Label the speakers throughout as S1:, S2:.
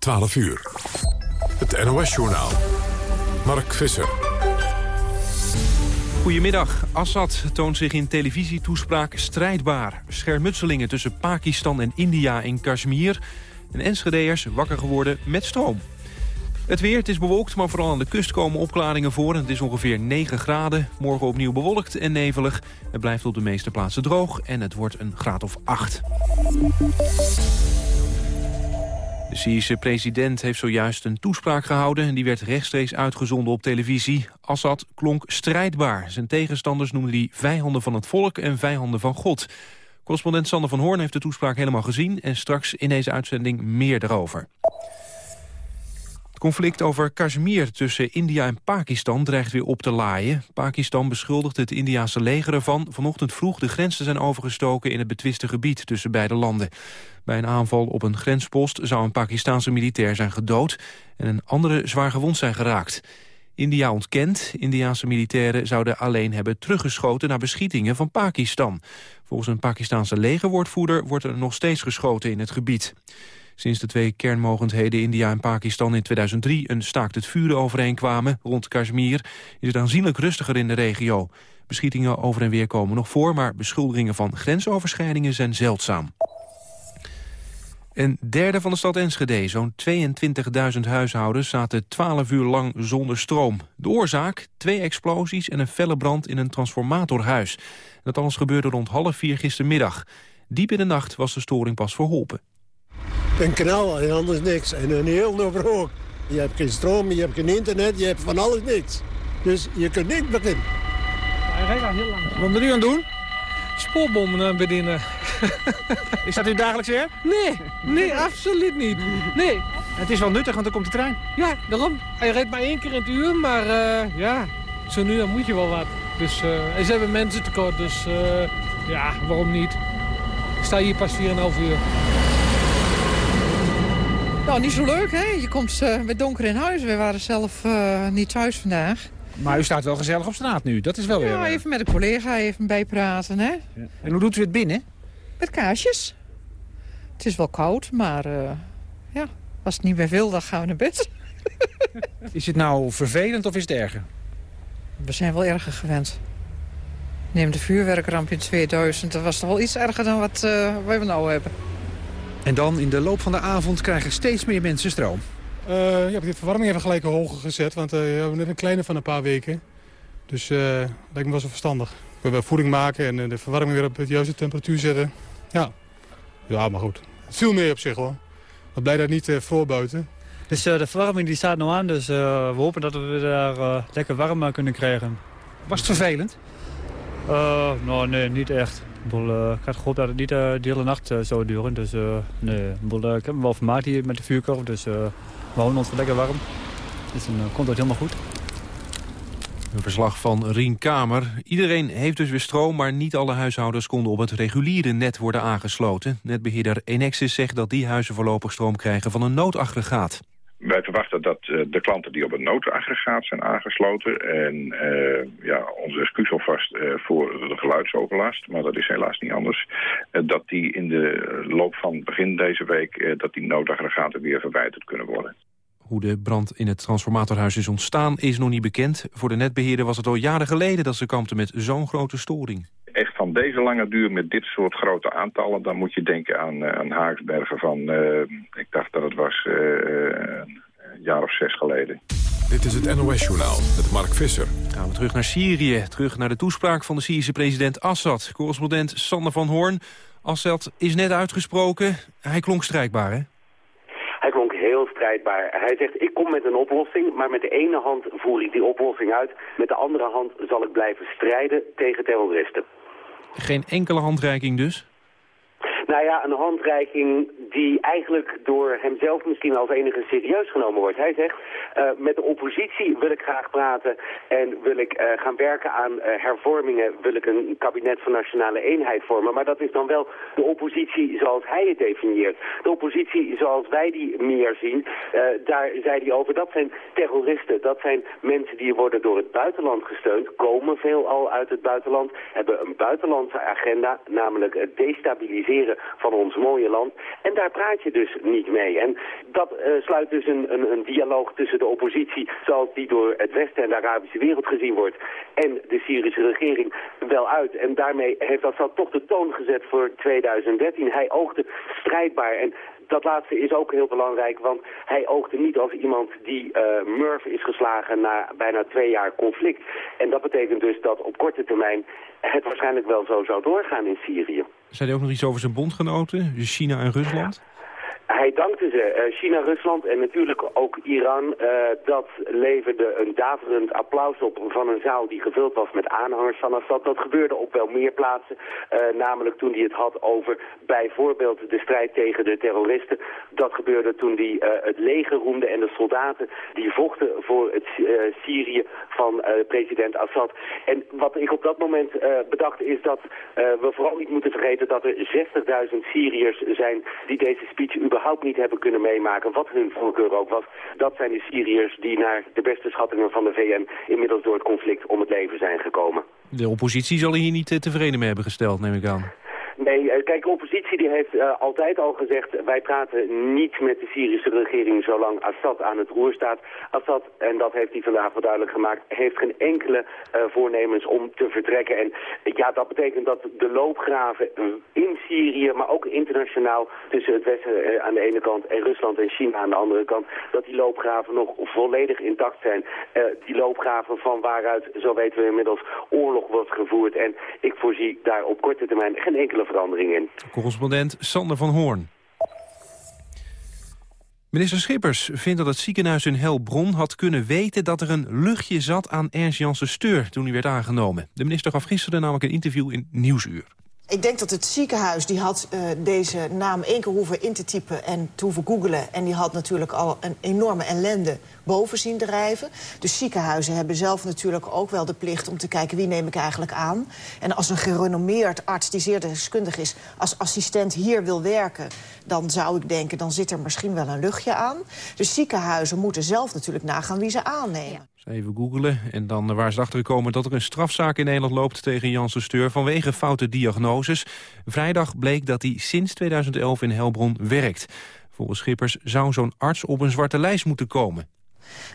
S1: 12 uur. Het NOS-journaal. Mark Visser.
S2: Goedemiddag. Assad toont zich in televisietoespraak strijdbaar. Schermutselingen tussen Pakistan en India in Kashmir. En Enschedeers wakker geworden met stroom. Het weer, het is bewolkt, maar vooral aan de kust komen opklaringen voor. Het is ongeveer 9 graden. Morgen opnieuw bewolkt en nevelig. Het blijft op de meeste plaatsen droog en het wordt een graad of 8. De Syrische president heeft zojuist een toespraak gehouden... en die werd rechtstreeks uitgezonden op televisie. Assad klonk strijdbaar. Zijn tegenstanders noemden die vijanden van het volk en vijanden van God. Correspondent Sander van Hoorn heeft de toespraak helemaal gezien... en straks in deze uitzending meer erover conflict over Kashmir tussen India en Pakistan dreigt weer op te laaien. Pakistan beschuldigt het Indiase leger ervan vanochtend vroeg de grens te zijn overgestoken in het betwiste gebied tussen beide landen. Bij een aanval op een grenspost zou een Pakistanse militair zijn gedood en een andere zwaar gewond zijn geraakt. India ontkent. Indiaanse militairen zouden alleen hebben teruggeschoten naar beschietingen van Pakistan. Volgens een Pakistanse legerwoordvoerder wordt er nog steeds geschoten in het gebied. Sinds de twee kernmogendheden India en Pakistan in 2003 een staakt het vuren overeenkwamen rond Kashmir, is het aanzienlijk rustiger in de regio. Beschietingen over en weer komen nog voor, maar beschuldigingen van grensoverschrijdingen zijn zeldzaam. Een derde van de stad Enschede, zo'n 22.000 huishoudens, zaten 12 uur lang zonder stroom. De oorzaak? Twee explosies en een felle brand in een transformatorhuis. Dat alles gebeurde rond half vier gistermiddag. Diep in de nacht was de storing pas verholpen.
S3: Een kanaal en anders niks. En een heel overhoog. Je hebt geen stroom, je hebt geen internet, je hebt van alles niks. Dus je kunt niet beginnen.
S4: Hij rijdt al heel lang. Wat ben u aan het doen? Spoorbommen eh, bedienen.
S5: Is dat uw dagelijks weer?
S4: Nee, nee, absoluut niet. Nee.
S5: Het is wel nuttig, want dan komt de trein.
S4: Ja, daarom. Hij rijdt maar één keer in het uur, maar uh, ja, zo nu dan moet je wel wat. Dus, uh, en ze hebben mensen tekort, dus uh, ja, waarom niet? Ik sta hier pas 4,5 uur.
S6: Nou, niet zo leuk, hè? Je komt uh, met donker in huis. We waren zelf uh, niet thuis vandaag.
S5: Maar u staat wel gezellig op straat nu, dat is wel
S6: ja,
S5: weer...
S6: Ja,
S5: uh...
S6: even met een collega even bijpraten, hè? Ja.
S5: En hoe doet u het binnen?
S6: Met kaarsjes. Het is wel koud, maar ja, als het niet meer wil, dan gaan we naar bed.
S5: is het nou vervelend of is het erger?
S6: We zijn wel erger gewend. Neem de vuurwerkramp in 2000, dat was toch wel iets erger dan wat we nou hebben.
S5: En dan in de loop van de avond krijgen steeds meer mensen stroom.
S7: Uh, ja, ik heb de verwarming even gelijk hoger gezet, want uh, we hebben net een kleine van een paar weken. Dus uh, lijkt me wel zo verstandig. We willen voeding maken en de verwarming weer op de juiste temperatuur zetten. Ja, ja maar goed. Het viel mee op zich hoor. Ik blij dat niet uh, vroor buiten.
S8: Dus de verwarming die staat nu aan, dus we hopen dat we daar lekker warm kunnen krijgen.
S5: Was het vervelend?
S8: nou nee, niet echt. Uh, ik had gehoopt dat het niet uh, de hele nacht uh, zou duren. Dus nee, ik heb me wel vermaakt hier met de vuurkorf. Dus we houden ons lekker warm. Dus komt het helemaal goed.
S2: Een verslag van Rien Kamer. Iedereen heeft dus weer stroom, maar niet alle huishoudens konden op het reguliere net worden aangesloten. Netbeheerder Enexis zegt dat die huizen voorlopig stroom krijgen van een noodaggregaat.
S9: Wij verwachten dat uh, de klanten die op het noodaggregaat zijn aangesloten... en uh, ja, onze excuus alvast uh, voor de geluidsoverlast, maar dat is helaas niet anders... dat die in de loop van begin deze week... dat die noodaggregaten weer verwijderd kunnen worden.
S2: Hoe de brand in het transformatorhuis is ontstaan is nog niet bekend. Voor de netbeheerder was het al jaren geleden dat ze kampten met zo'n grote storing
S9: van deze lange duur met dit soort grote aantallen... dan moet je denken aan, uh, aan Haaksbergen van, uh, ik dacht dat het was uh, een jaar of zes geleden.
S1: Dit is het NOS-journaal met Mark Visser.
S2: Gaan we terug naar Syrië, terug naar de toespraak van de Syrische president Assad. Correspondent Sander van Hoorn. Assad is net uitgesproken. Hij klonk strijdbaar, hè?
S10: Hij klonk heel strijdbaar. Hij zegt, ik kom met een oplossing, maar met de ene hand voer ik die oplossing uit. Met de andere hand zal ik blijven strijden tegen terroristen.
S2: Geen enkele handreiking dus?
S10: Nou ja, een handreiking die eigenlijk door hemzelf misschien als enige serieus genomen wordt. Hij zegt, uh, met de oppositie wil ik graag praten en wil ik uh, gaan werken aan uh, hervormingen, wil ik een kabinet van nationale eenheid vormen. Maar dat is dan wel de oppositie zoals hij het definieert. De oppositie zoals wij die meer zien, daar zei hij over, dat zijn terroristen. Dat zijn mensen die worden door het buitenland gesteund, komen veel al uit het buitenland, hebben een buitenlandse agenda, namelijk het destabiliseren van ons mooie land. En daar praat je dus niet mee. En dat sluit dus een, een, een dialoog tussen de oppositie zoals die door het Westen en de Arabische wereld gezien wordt en de Syrische regering wel uit. En daarmee heeft Assad toch de toon gezet voor 2013. Hij oogde strijdbaar en dat laatste is ook heel belangrijk, want hij oogde niet als iemand die uh, Murph is geslagen na bijna twee jaar conflict. En dat betekent dus dat op korte termijn het waarschijnlijk wel zo zou doorgaan in Syrië.
S2: Zei hij ook nog iets over zijn bondgenoten, China en Rusland?
S10: Hij dankte ze, uh, China, Rusland en natuurlijk ook Iran. Uh, dat leverde een daverend applaus op van een zaal die gevuld was met aanhangers van Assad. Dat gebeurde op wel meer plaatsen, uh, namelijk toen hij het had over bijvoorbeeld de strijd tegen de terroristen. Dat gebeurde toen hij het leger roemde en de soldaten die vochten voor het Syrië van president Assad. En wat ik op dat moment bedacht is dat we vooral niet moeten vergeten dat er 60.000 Syriërs zijn die deze speech überhaupt überhaupt niet hebben kunnen meemaken, wat hun voorkeur ook was. Dat zijn de Syriërs die naar de beste schattingen van de VN inmiddels door het conflict om het leven zijn gekomen.
S2: De oppositie zal hier niet eh, tevreden mee hebben gesteld, neem ik aan.
S10: Nee, eh, kijk, de oppositie die heeft uh, altijd al gezegd... wij praten niet met de Syrische regering zolang Assad aan het roer staat. Assad, en dat heeft hij vandaag wel duidelijk gemaakt... heeft geen enkele uh, voornemens om te vertrekken. En ja, dat betekent dat de loopgraven in Syrië... maar ook internationaal tussen het Westen aan de ene kant... en Rusland en China aan de andere kant... dat die loopgraven nog volledig intact zijn. die loopgraven van waaruit, zo weten we inmiddels, oorlog wordt gevoerd. En ik voorzie daar op korte termijn geen enkele
S2: Correspondent Sander van Hoorn. Minister Schippers vindt dat het ziekenhuis in Helbron had kunnen weten dat er een luchtje zat aan Ernst Janssen Steur toen hij werd aangenomen. De minister gaf gisteren namelijk een interview in Nieuwsuur.
S11: Ik denk dat het ziekenhuis die had uh, deze naam één keer hoeven in te typen en te hoeven googelen. En die had natuurlijk al een enorme ellende boven zien drijven. Dus ziekenhuizen hebben zelf natuurlijk ook wel de plicht om te kijken wie neem ik eigenlijk aan. En als een gerenommeerd arts die zeer deskundig is als assistent hier wil werken... dan zou ik denken, dan zit er misschien wel een luchtje aan. Dus ziekenhuizen moeten zelf natuurlijk nagaan wie ze aannemen.
S2: Even googelen en dan waar ze achter gekomen dat er een strafzaak in Nederland loopt tegen Janssen Steur vanwege foute diagnoses. Vrijdag bleek dat hij sinds 2011 in Helbron werkt. Volgens Schippers zou zo'n arts op een zwarte lijst moeten komen.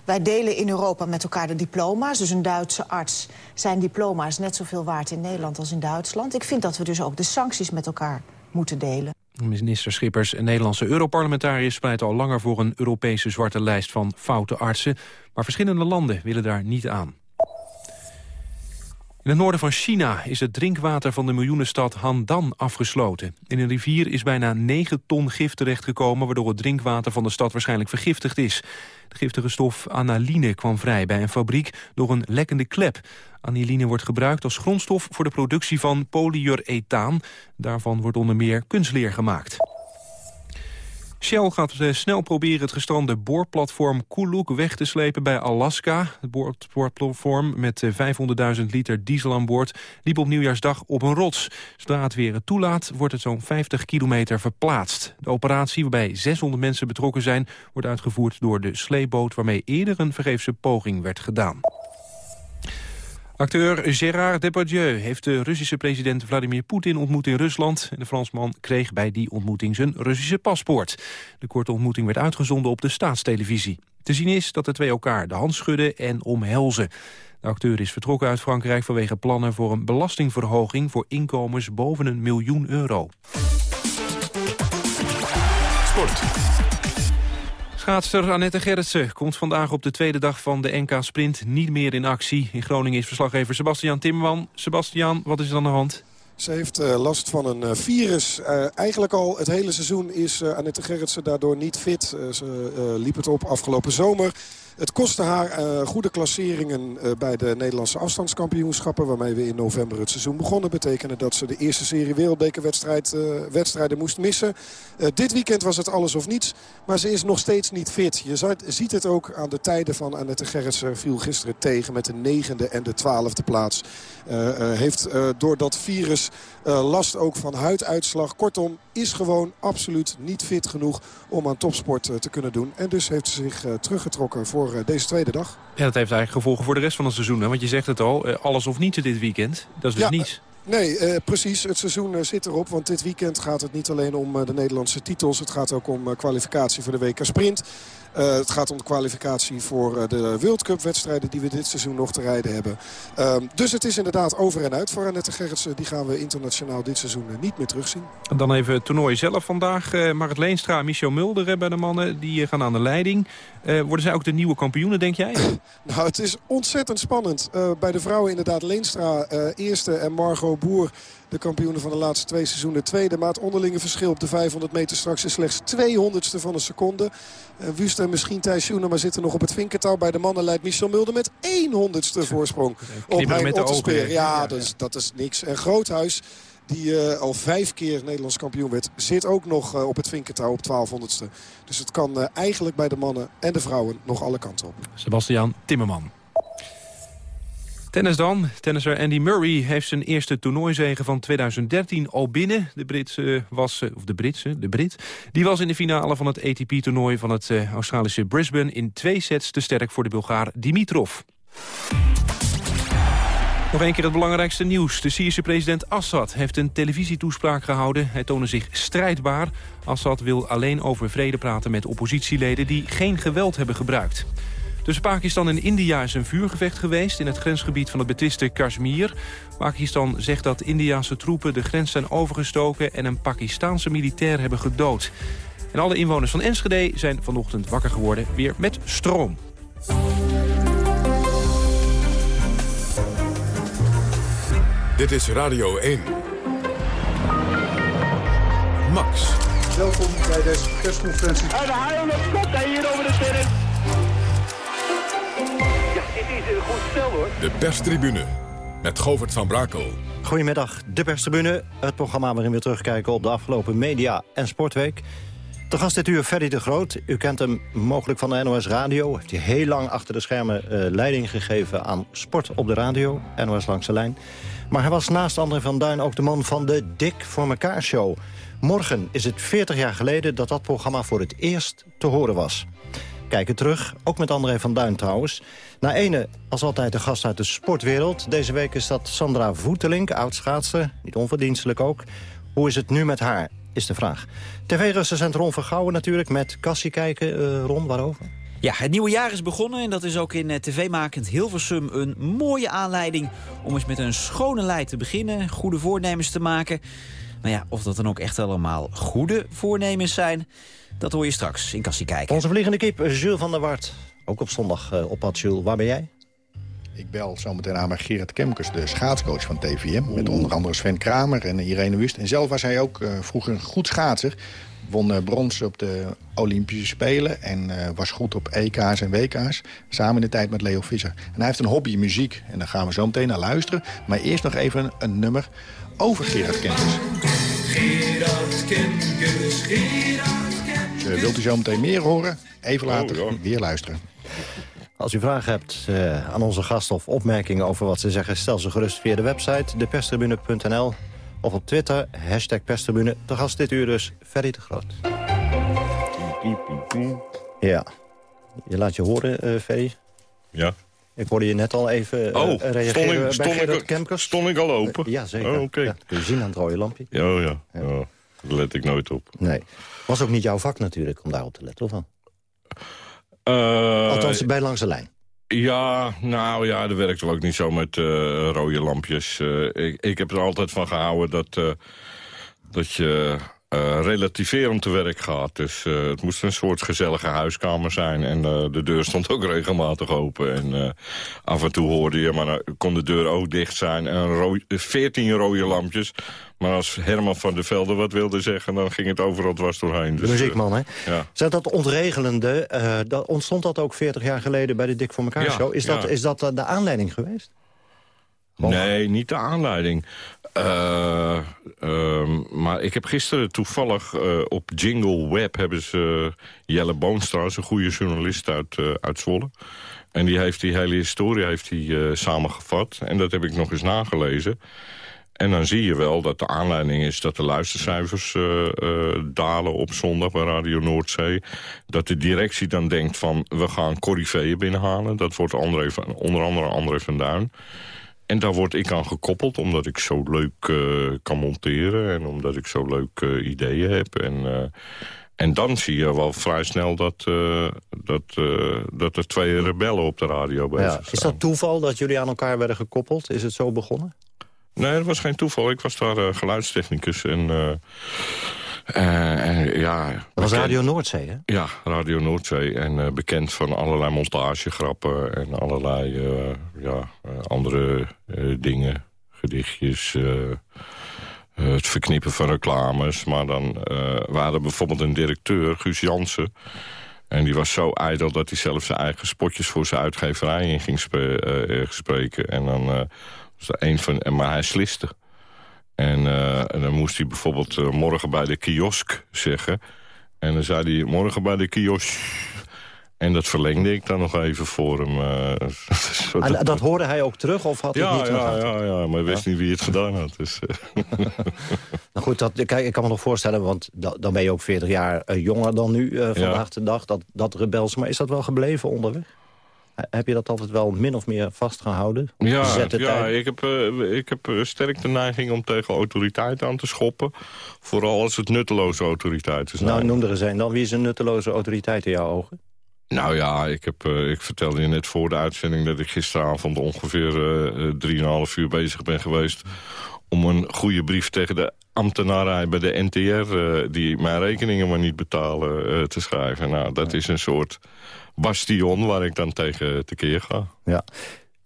S11: Wij delen in Europa met elkaar de diploma's. Dus een Duitse arts zijn diploma's net zoveel waard in Nederland als in Duitsland. Ik vind dat we dus ook de sancties met elkaar moeten delen.
S2: Minister Schippers en Nederlandse Europarlementariërs pleiten al langer voor een Europese zwarte lijst van foute artsen. Maar verschillende landen willen daar niet aan. In het noorden van China is het drinkwater van de miljoenenstad Handan afgesloten. In een rivier is bijna 9 ton gif terechtgekomen... waardoor het drinkwater van de stad waarschijnlijk vergiftigd is. Giftige stof aniline kwam vrij bij een fabriek door een lekkende klep. Aniline wordt gebruikt als grondstof voor de productie van polyurethaan. Daarvan wordt onder meer kunstleer gemaakt. Shell gaat eh, snel proberen het gestrande boorplatform Kuluk weg te slepen bij Alaska. Het boorplatform met 500.000 eh, liter diesel aan boord liep op nieuwjaarsdag op een rots. Zodra het weer het toelaat wordt het zo'n 50 kilometer verplaatst. De operatie waarbij 600 mensen betrokken zijn wordt uitgevoerd door de sleepboot waarmee eerder een vergeefse poging werd gedaan. Acteur Gérard Depardieu heeft de Russische president Vladimir Poetin ontmoet in Rusland. En de Fransman kreeg bij die ontmoeting zijn Russische paspoort. De korte ontmoeting werd uitgezonden op de staatstelevisie. Te zien is dat de twee elkaar de hand schudden en omhelzen. De acteur is vertrokken uit Frankrijk vanwege plannen voor een belastingverhoging voor inkomens boven een miljoen euro. Sport. Schaatster Annette Gerritsen komt vandaag op de tweede dag van de NK Sprint niet meer in actie. In Groningen is verslaggever Sebastian Timmerman. Sebastian, wat is er aan de hand?
S12: Ze heeft uh, last van een uh, virus. Uh, eigenlijk al het hele seizoen is Annette Gerritsen daardoor niet fit. ze liep het op afgelopen zomer. Het kostte haar uh, goede klasseringen uh, bij de Nederlandse afstandskampioenschappen... waarmee we in november het seizoen begonnen. Betekende dat ze de eerste serie wereldbekerwedstrijd uh, wedstrijden moest missen. dit weekend was het alles of niets. Maar ze is nog steeds niet fit. Je ziet het ook aan de tijden van Annette Gerritsen. Viel gisteren tegen met de negende en de twaalfde plaats. heeft door dat virus last ook van huiduitslag. Kortom, is gewoon absoluut niet fit genoeg om aan topsport te kunnen doen. En dus heeft ze zich teruggetrokken voor voor eh, deze tweede dag.
S2: Ja, dat heeft eigenlijk gevolgen voor de rest van het seizoen. Hè? Want je zegt het al, eh, alles of niets dit weekend. Dat is dus
S12: ja,
S2: niets.
S12: Nee, eh, precies. Het seizoen eh, zit erop. Want dit weekend gaat het niet alleen om eh, de Nederlandse titels. Het gaat ook om kwalificatie voor de WK Sprint. Het gaat om de kwalificatie voor de World Cup wedstrijden die we dit seizoen nog te rijden hebben. Ehm, dus het is inderdaad over en uit voor Annette Gerritsen. Die gaan we internationaal dit seizoen niet meer terugzien.
S2: Dan even het toernooi zelf vandaag. Uh, Marit Leenstra en Michel Mulder bij de mannen. Die gaan aan de leiding. worden zij ook de nieuwe kampioenen, denk jij?
S12: nou, het is ontzettend spannend. bij de vrouwen inderdaad Leenstra eerste en Margot Boer, de kampioenen van de laatste twee seizoenen, tweede. Maar het onderlinge verschil op de 500 meter straks is slechts 200ste van een seconde. Uh, Wust en misschien Thijs maar zitten nog op het vinkertouw. Bij de mannen leidt Michel Mulder met 100ste voorsprong op Hein Otterspeer. Ja, dat is, dat is niks. En Groothuis die uh, al vijf keer Nederlands kampioen werd... zit ook nog uh, op het vinkertouw op 1200ste. Dus het kan uh, eigenlijk bij de mannen en de vrouwen nog alle kanten op.
S2: Sebastian Timmerman. Tennis dan. Tennisser Andy Murray heeft zijn eerste toernooizegen van 2013 al binnen. De Britse was, eh, of de Britse, de Brit, die was in de finale van het ATP-toernooi van het uh, Australische Brisbane in twee sets te sterk voor de Bulgaar Dimitrov. Nog een keer het belangrijkste nieuws. De Syrische president Assad heeft een televisietoespraak gehouden. Hij toonde zich strijdbaar. Assad wil alleen over vrede praten met oppositieleden die geen geweld hebben gebruikt. Tussen Pakistan en India is een vuurgevecht geweest... in het grensgebied van het betwiste Kashmir. Pakistan zegt dat Indiase troepen de grens zijn overgestoken... en een Pakistaanse militair hebben gedood. En alle inwoners van Enschede zijn vanochtend wakker geworden... weer met stroom.
S1: Dit is Radio 1. Max.
S5: Welkom bij deze persconferentie.
S13: En de haal komt hier over de terrein is een goed spel hoor.
S1: De perstribune met Govert van Brakel.
S14: Goedemiddag, de perstribune. Het programma waarin we terugkijken op de afgelopen media- en sportweek. De gast dit uur Ferry de Groot. U kent hem mogelijk van de NOS Radio. Heeft hij heel lang achter de schermen uh, leiding gegeven aan sport op de radio. NOS langs de lijn. Maar hij was naast André van Duin ook de man van de Dik voor elkaar show. Morgen is het 40 jaar geleden dat dat programma voor het eerst te horen was. Kijken terug, ook met André van Duin trouwens. Na ene, als altijd, de gast uit de sportwereld. Deze week is dat Sandra Voetelink, oud-schaatser, niet onverdienstelijk ook. Hoe is het nu met haar, is de vraag. TV-recensent Ron Vergouwen natuurlijk, met Cassie kijken. Uh, Ron, waarover?
S15: Ja, het nieuwe jaar is begonnen en dat is ook in eh, tv-makend Hilversum een mooie aanleiding... om eens met een schone lei te beginnen, goede voornemens te maken. Maar ja, of dat dan ook echt allemaal goede voornemens zijn... Dat hoor je straks in Kassie Kijken.
S14: Onze vliegende kip, Jules van der Wart. Ook op zondag uh, op pad, Jules. Waar ben jij?
S16: Ik bel zometeen aan bij Gerard Kemkes, de schaatscoach van TVM. Met onder andere Sven Kramer en Irene Wust. En zelf was hij ook uh, vroeger goed schaatser. Won uh, brons op de Olympische Spelen. En uh, was goed op EK's en WK's. Samen in de tijd met Leo Visser. En hij heeft een hobby, muziek. En daar gaan we zo meteen naar luisteren. Maar eerst nog even een nummer over Gerard Kemkes. Gerard Kemkes, Gerard wilt u zo meteen meer horen? Even later oh, weer luisteren.
S14: Als u vragen hebt uh, aan onze gast of opmerkingen over wat ze zeggen... stel ze gerust via de website deperstribune.nl of op Twitter, hashtag perstribune. De gast dit uur dus, Ferry de Groot. Ja, je laat je horen, uh, Ferry.
S17: Ja.
S14: Ik hoorde je net al even
S17: oh, reageren stond ik, bij stond ik, Stond ik al open?
S14: ja, zeker.
S17: Oh, oké.
S14: Ja, kun je zien aan het rode lampje.
S17: Oh ja, ja. Daar let ik nooit op.
S14: Nee. Was ook niet jouw vak natuurlijk om daarop te letten, of wel?
S17: Uh,
S14: Althans, bij langs de lijn.
S17: Ja, nou ja, dat werkt wel ook niet zo met uh, rode lampjes. Uh, ik, ik heb er altijd van gehouden dat, dat je uh, relativerend te werk gaat. Dus uh, het moest een soort gezellige huiskamer zijn. En uh, de deur stond ook regelmatig open. En af en toe hoorde je, maar dan kon de deur ook dicht zijn. En veertien rode lampjes. Maar als Herman van der Velde wat wilde zeggen... dan ging het overal dwars doorheen.
S14: Dus, de muziekman, hè? Ja. Zijn dat ontregelende... dat, ontstond dat ook 40 jaar geleden bij de Dik voor elkaar ja, show? Is dat, is dat de aanleiding geweest?
S17: Nee, niet de aanleiding. Uh, uh, maar ik heb gisteren toevallig uh, op Jingle Web... hebben ze Jelle Boonstra, een goede journalist uit, uit Zwolle. En die heeft die hele historie heeft die, samengevat. En dat heb ik nog eens nagelezen. En dan zie je wel dat de aanleiding is dat de luistercijfers dalen op zondag bij Radio Noordzee. Dat de directie dan denkt van we gaan Corriveeën binnenhalen. Dat wordt André van, onder andere André van Duin. En daar word ik aan gekoppeld, omdat ik zo leuk uh, kan monteren... en omdat ik zo leuk uh, ideeën heb. En, uh, en dan zie je wel vrij snel dat, dat, dat er twee rebellen op de radio bezig ja.
S14: Is dat toeval dat jullie aan elkaar werden gekoppeld? Is het zo begonnen?
S17: Nee, dat was geen toeval. Ik was daar geluidstechnicus en... Uh, ja,
S14: dat was Radio Noordzee, hè?
S17: Ja, Radio Noordzee. En uh, bekend van allerlei montagegrappen en allerlei uh, ja, andere dingen. Gedichtjes, het verknippen van reclames. Maar dan waren bijvoorbeeld een directeur, Guus Jansen... En die was zo ijdel dat hij zelf zijn eigen spotjes voor zijn uitgeverij in ging spreken. En dan was er een van... Maar hij sliste. En, uh, en, dan moest hij bijvoorbeeld uh, morgen bij de kiosk zeggen. En dan zei hij morgen bij de kiosk. En dat verlengde ik dan nog even voor hem.
S14: Uh, en dat hoorde hij ook terug of had hij
S17: ja,
S14: het niet
S17: ja, ja, ja, maar hij wist niet wie het gedaan had. Dus,
S14: nou goed, dat, kijk, ik kan me nog voorstellen, want dan ben je ook 40 jaar jonger dan nu vandaag de dag. Dat, dat rebels, maar is dat wel gebleven onderweg? Heb je dat altijd wel min of meer vastgehouden?
S17: Ja, ja ik heb, uh, ik heb sterk de neiging om tegen autoriteit aan te schoppen. Vooral als het nutteloze autoriteiten zijn.
S14: Nou, noem er eens een dan. Wie is een nutteloze autoriteit in jouw ogen?
S17: Nou ja, ik, heb, uh, ik vertelde je net voor de uitzending... dat ik gisteravond ongeveer uh, 3,5 uur bezig ben geweest... om een goede brief tegen de ambtenaren bij de NTR... die mijn rekeningen maar niet betalen, te schrijven. Nou, dat is een soort bastion waar ik dan tegen tekeer ga.
S14: Ja.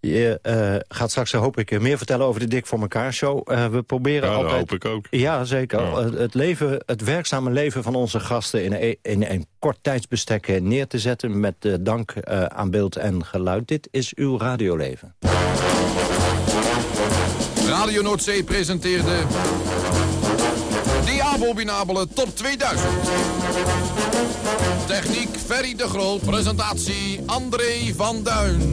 S14: Je uh, gaat straks, hoop ik, meer vertellen over de Dik voor elkaar show. Uh, we proberen
S17: ja,
S14: altijd...
S17: hoop ik ook.
S14: Ja, zeker. Ja. Het, leven, het werkzame leven van onze gasten in een, in een kort tijdsbestek eh, neer te zetten... met uh, dank aan beeld en geluid. Dit is uw radioleven.
S18: Radio Noordzee presenteerde... Abominabele Top 2000. Techniek Ferry de Groot. Presentatie André van Duin.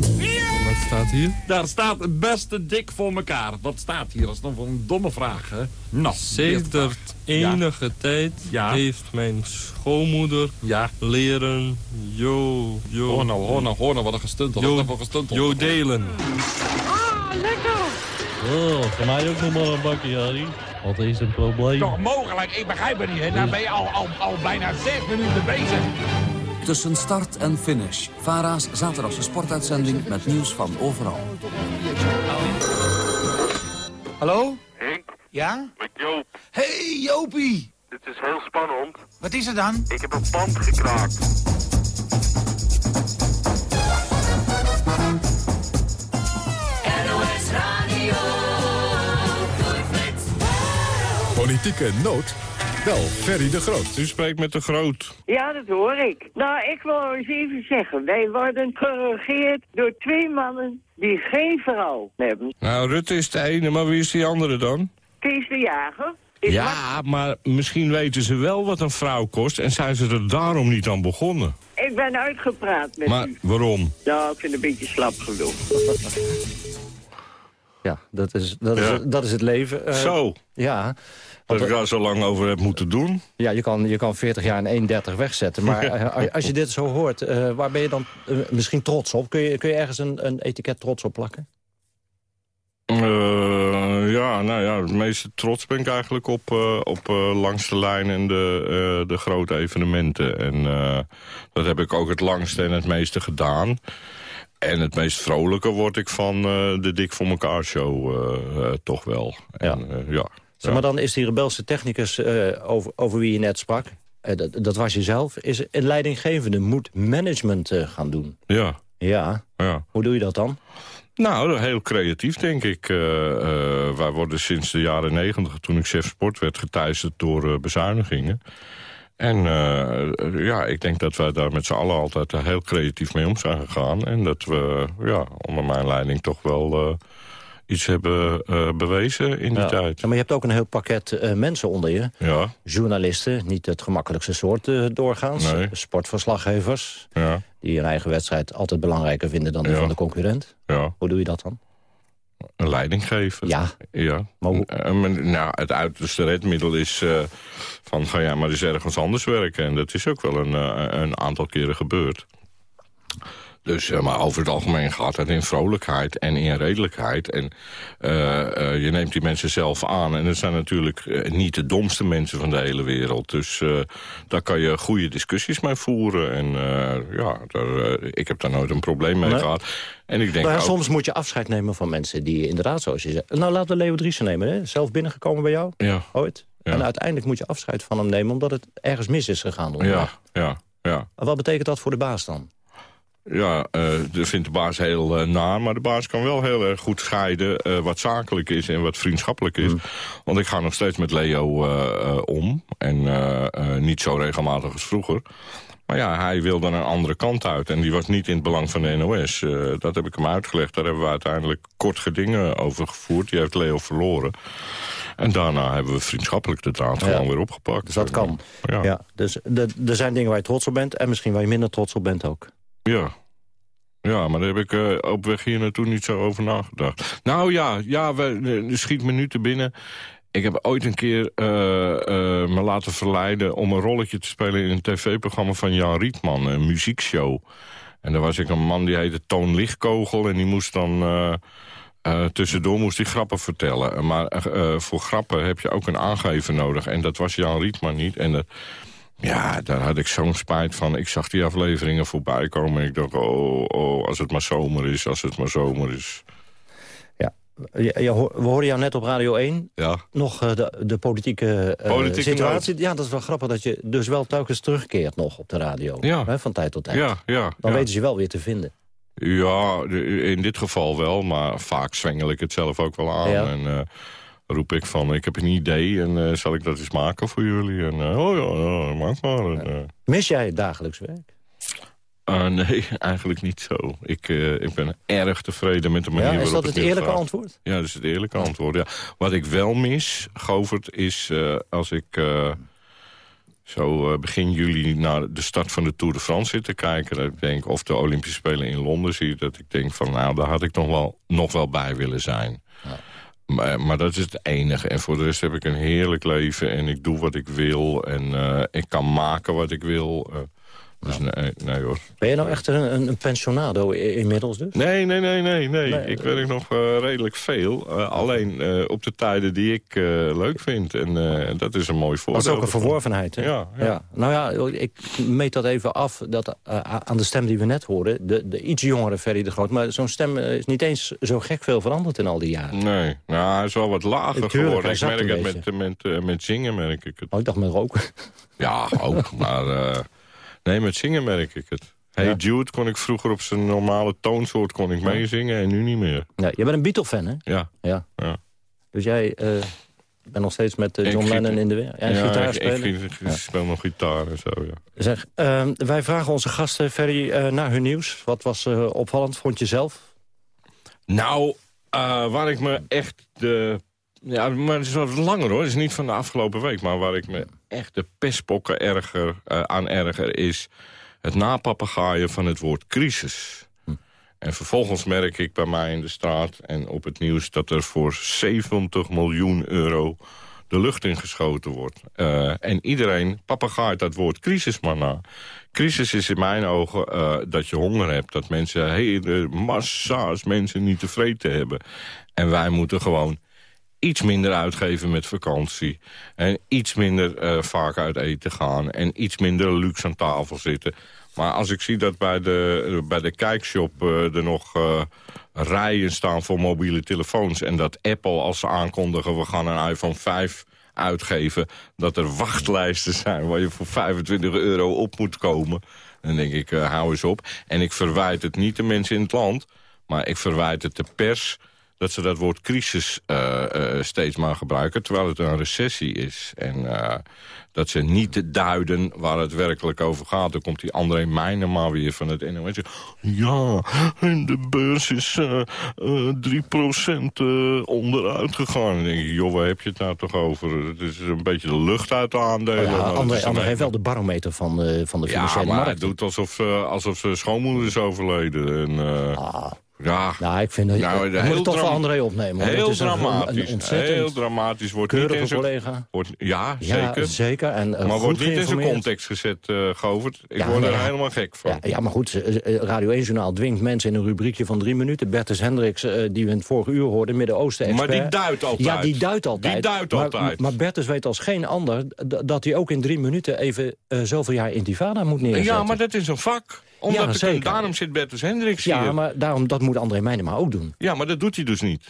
S19: Wat staat hier?
S20: Daar staat het beste dik voor elkaar. Wat staat hier? Dat is nog wel een domme vraag, hè? Nou,
S19: Sedert enige ja. tijd
S20: ja.
S19: heeft mijn schoonmoeder
S20: ja.
S19: leren... Jo, jo...
S20: Hoor nou, hoor nou, hoor nou, wat een gestuntel.
S19: Jo,
S20: wat een gestuntel.
S19: Jo delen.
S21: Ah, lekker!
S19: Oh, voor mij ook nog maar een bakje, Harry. Wat is een probleem?
S20: Toch mogelijk? Ik begrijp het niet. Hè? Daar ben je al, al, al bijna zes minuten bezig.
S22: Tussen start en finish. VARA's zaterdagse sportuitzending met nieuws van overal.
S23: Hallo?
S24: Henk?
S23: Ja?
S24: Met Joop.
S23: Hey Jopie!
S24: Dit is heel spannend.
S23: Wat is er dan?
S24: Ik heb een pand gekraakt.
S25: NOS Radio.
S1: Politieke noot. Wel, Ferry de Groot.
S17: U spreekt met de Groot.
S26: Ja, dat hoor ik. Nou, ik wil eens even zeggen. Wij worden geregeerd door twee mannen die geen vrouw hebben.
S17: Nou, Rutte is de ene, maar wie is die andere dan?
S26: Kees de Jager. Is
S17: ja, maar misschien weten ze wel wat een vrouw kost... en zijn ze er daarom niet aan begonnen.
S26: Ik ben uitgepraat met
S17: maar,
S26: u.
S17: waarom?
S26: Nou, ik vind het een beetje slap genoeg.
S14: Ja, dat is, dat is, dat is het leven. Eh,
S17: Zo.
S14: Ja.
S17: Dat ik daar zo lang over heb moeten doen.
S14: Ja, je kan, je kan 40 jaar in 1,30 wegzetten. Maar eh, als je dit zo hoort, eh, waar ben je dan eh, misschien trots op? Kun je, kun je ergens een, een etiket trots op plakken?
S17: Ja, nou ja, het meeste trots ben ik eigenlijk op, op langs de lijn en de, de grote evenementen. En dat heb ik ook het langste en het meeste gedaan. En het meest vrolijke word ik van de Dik voor elkaar show toch wel. En, eh, ja.
S14: Zeg, maar dan is die rebelse technicus eh, over, over wie je net sprak... eh, dat, dat was jezelf, is een leidinggevende moet management eh, gaan doen.
S17: Ja.
S14: Ja.
S17: ja.
S14: Hoe doe je dat dan?
S17: Nou, heel creatief, denk ik. Wij worden sinds de jaren negentig, toen ik chef sport werd... geteisterd door bezuinigingen. En ja, ik denk dat wij daar met z'n allen altijd heel creatief mee om zijn gegaan. En dat we, ja, onder mijn leiding toch wel iets hebben eh, bewezen in die
S14: Ja.
S17: tijd.
S14: Ja, maar je hebt ook een heel pakket eh, mensen onder je.
S17: Ja,
S14: Journalisten, niet het gemakkelijkste soort eh, doorgaans.
S17: Nee.
S14: Sportverslaggevers,
S17: ja,
S14: die hun eigen wedstrijd altijd belangrijker vinden dan die
S17: Ja.
S14: van de concurrent.
S17: ja.
S14: Hoe doe je dat dan?
S17: Een leiding geven.
S14: Ja.
S17: Ja.
S14: Maar hoe-
S17: nou, het uiterste redmiddel is eh, van ga jij maar eens ergens anders werken. En dat is ook wel een, eh, een aantal keren gebeurd. Dus, uh, maar over het algemeen gaat het in vrolijkheid en in redelijkheid. En uh, uh, je neemt die mensen zelf aan. En het zijn natuurlijk niet de domste mensen van de hele wereld. Dus daar kan je goede discussies mee voeren. En ja, daar, ik heb daar nooit een probleem mee
S14: Nee.
S17: gehad. En ik denk
S14: Maar ja,
S17: ook-
S14: soms moet je afscheid nemen van mensen die inderdaad, zoals je zegt... Nou, laten we Leo Driessen nemen, hè? zelf binnengekomen bij jou,
S17: Ja.
S14: ooit. En uiteindelijk moet je afscheid van hem nemen... omdat het ergens mis is gegaan.
S17: Ja,
S14: onderweg.
S17: ja, ja.
S14: Maar Wat betekent dat voor de baas dan?
S17: Ja, eh dat vindt de baas heel eh, naar. Maar de baas kan wel heel erg goed scheiden eh, wat zakelijk is en wat vriendschappelijk is. Want ik ga nog steeds met Leo om. En niet zo regelmatig als vroeger. Maar ja, hij wilde een andere kant uit. En die was niet in het belang van de NOS. Dat heb ik hem uitgelegd. Daar hebben we uiteindelijk kort gedingen over gevoerd. Die heeft Leo verloren. En daarna hebben we vriendschappelijk de draad
S14: Ja.
S17: gewoon weer opgepakt.
S14: Dus dat kan.
S17: Ja.
S14: Ja. dus er zijn dingen waar je trots op bent... en misschien waar je minder trots op bent ook.
S17: Ja. Ja, maar daar heb ik eh, op weg hier naartoe niet zo over nagedacht. Nou ja, ja we, eh, schiet me nu te binnen. Ik heb ooit een keer eh, me laten verleiden om een rolletje te spelen... in een tv-programma van Jan Rietman, een muziekshow. En daar was ik een man die heette Toon Lichtkogel... en die moest dan... tussendoor moest hij grappen vertellen. Maar voor grappen heb je ook een aangever nodig. En dat was Jan Rietman niet. En dat, ja, daar had ik zo'n spijt van. Ik zag die afleveringen voorbij komen en ik dacht... oh, oh, als het maar zomer is, als het maar zomer is.
S14: Je, je hoor- we hoorden jou net op Radio 1
S17: Ja.
S14: nog eh, de, de politieke, eh,
S17: Politieke
S14: situatie. Ja, dat is wel grappig dat je dus wel telkens terugkeert nog op de radio.
S17: Ja.
S14: Hè, van tijd tot tijd.
S17: Ja, ja.
S14: Dan
S17: ja.
S14: weten ze je wel weer te vinden.
S17: Ja, in dit geval wel, maar vaak zwengel ik het zelf ook wel aan.
S14: Ja.
S17: En eh, roep ik van, ik heb een idee en eh, zal ik dat eens maken voor jullie? En eh, oh ja, ja, maak maar. En, eh,
S14: Mis jij het dagelijks werk?
S17: nee, eigenlijk niet zo. Ik, ik ben erg tevreden met de manier
S14: Ja, is
S17: waarop
S14: dat het
S17: nu
S14: eerlijke
S17: gaat.
S14: antwoord?
S17: Ja, dat is het eerlijke antwoord. Ja. Wat ik wel mis, Govert, is als ik zo begin juli naar de start van de Tour de France zit te kijken... Dat ik denk, of de Olympische Spelen in Londen zie... dat ik denk van, nou, daar had ik nog wel, nog wel bij willen zijn. Maar, maar dat is het enige. En voor de rest heb ik een heerlijk leven en ik doe wat ik wil... en eh, ik kan maken wat ik wil... eh, dus nee, nee hoor.
S14: Ben je nou echt een, een, pensionado inmiddels dus?
S17: Nee, nee, nee, nee, nee.
S14: Nee,
S17: ik werk nog eh, redelijk veel. Eh, alleen eh, op de tijden die ik eh, leuk vind. En eh, dat is een mooi voordeel.
S14: Dat is ook een verworvenheid, hè?
S17: Ja, ja.
S14: Nou ja, ik meet dat even af dat, eh, aan de stem die we net hoorden. De, de iets jongere Ferry de Groot. Maar zo'n stem eh, is niet eens zo gek veel veranderd in al die jaren.
S17: Nee, nou, hij is wel wat lager
S14: Tuurlijk,
S17: geworden. Ik merk het met, met, eh, met zingen, merk ik het.
S14: Oh, ik dacht met roken.
S17: Ja, ook. maar eh, nee, met zingen merk ik het. Hey
S14: Ja.
S17: Jude kon ik vroeger op zijn normale toonsoort kon ik meezingen en nu niet meer.
S14: Ja, jij bent een Beatle-fan, hè?
S17: Ja.
S14: Ja.
S17: ja.
S14: Dus jij eh, bent nog steeds met eh, John Lennon in de weer. Ja, gitaar
S17: ik,
S14: spelen.
S17: ik, ik- ik speel nog gitaar en zo, ja.
S14: Zeg, eh, wij vragen onze gasten, Ferry, eh, naar hun nieuws. Wat was opvallend, vond je zelf?
S17: Nou, waar ik me echt de... Ja, maar het is wat langer hoor. Het is niet van de afgelopen week. Maar waar ik me echt de pestpokken erger, eh, aan erger is... het napapagaaien van het woord crisis. En vervolgens merk ik bij mij in de straat en op het nieuws... dat er voor 70 miljoen euro de lucht ingeschoten wordt. Eh, en iedereen papagaait dat woord crisis maar na. Crisis is in mijn ogen eh, dat je honger hebt. Dat mensen hele massa's mensen niet tevreden hebben. En wij moeten gewoon iets minder uitgeven met vakantie. En iets minder eh, vaak uit eten gaan. En iets minder luxe aan tafel zitten. Maar als ik zie dat bij de, bij de kijkshop eh, er nog eh, rijen staan voor mobiele telefoons... en dat Apple, als ze aankondigen, we gaan een iPhone 5 uitgeven... dat er wachtlijsten zijn waar je voor 25 euro op moet komen... dan denk ik, hou eens op. En ik verwijt het niet de mensen in het land... maar ik verwijt het de pers dat ze dat woord crisis eh, eh, steeds maar gebruiken... terwijl het een recessie is. En eh, dat ze niet duiden waar het werkelijk over gaat. Dan komt die André Meijner maar weer van het NOS. Ja, en de beurs is eh eh 3% eh, onderuit gegaan. Dan denk ik, joh, waar heb je het nou toch over? Het is een beetje de lucht uit de aandelen.
S14: Ja,
S17: maar
S14: André, heeft wel de barometer van, de van de
S17: ja,
S14: financiële
S17: maar hij
S14: markt.
S17: doet alsof, alsof zijn schoonmoeder is overleden. En, eh, Ja,
S14: nou, ik vind dat
S17: nou,
S14: je moet het toch voor André opnemen. hoor.
S17: Heel
S14: Het is een-
S17: dramatisch.
S14: Een, ontzettend
S17: heel dramatisch. Wordt
S14: keurige collega.
S17: Wordt, ja,
S14: Ja,
S17: zeker.
S14: zeker. En, eh,
S17: maar wordt niet in zijn context gezet, eh Govert. Ik
S14: Ja,
S17: word er
S14: ja.
S17: helemaal gek van.
S14: Ja, maar goed, eh, Radio 1-journaal dwingt mensen in een rubriekje van drie minuten. Bertus Hendricks, die we in het vorige uur hoorden, Midden-Oosten-expert.
S17: Maar die duidt altijd.
S14: Ja, die duidt altijd.
S17: Die duidt
S14: maar,
S17: altijd.
S14: Maar Bertus weet als geen ander dat hij ook in drie minuten even zoveel jaar intifada moet neerzetten.
S17: Ja, maar dat is een vak. Omdat
S14: Ja, zeker.
S17: daarom zit Bertus Hendricks hier.
S14: Ja, maar daarom, dat moet André Meijnema ook doen.
S17: Ja, maar dat doet hij dus niet.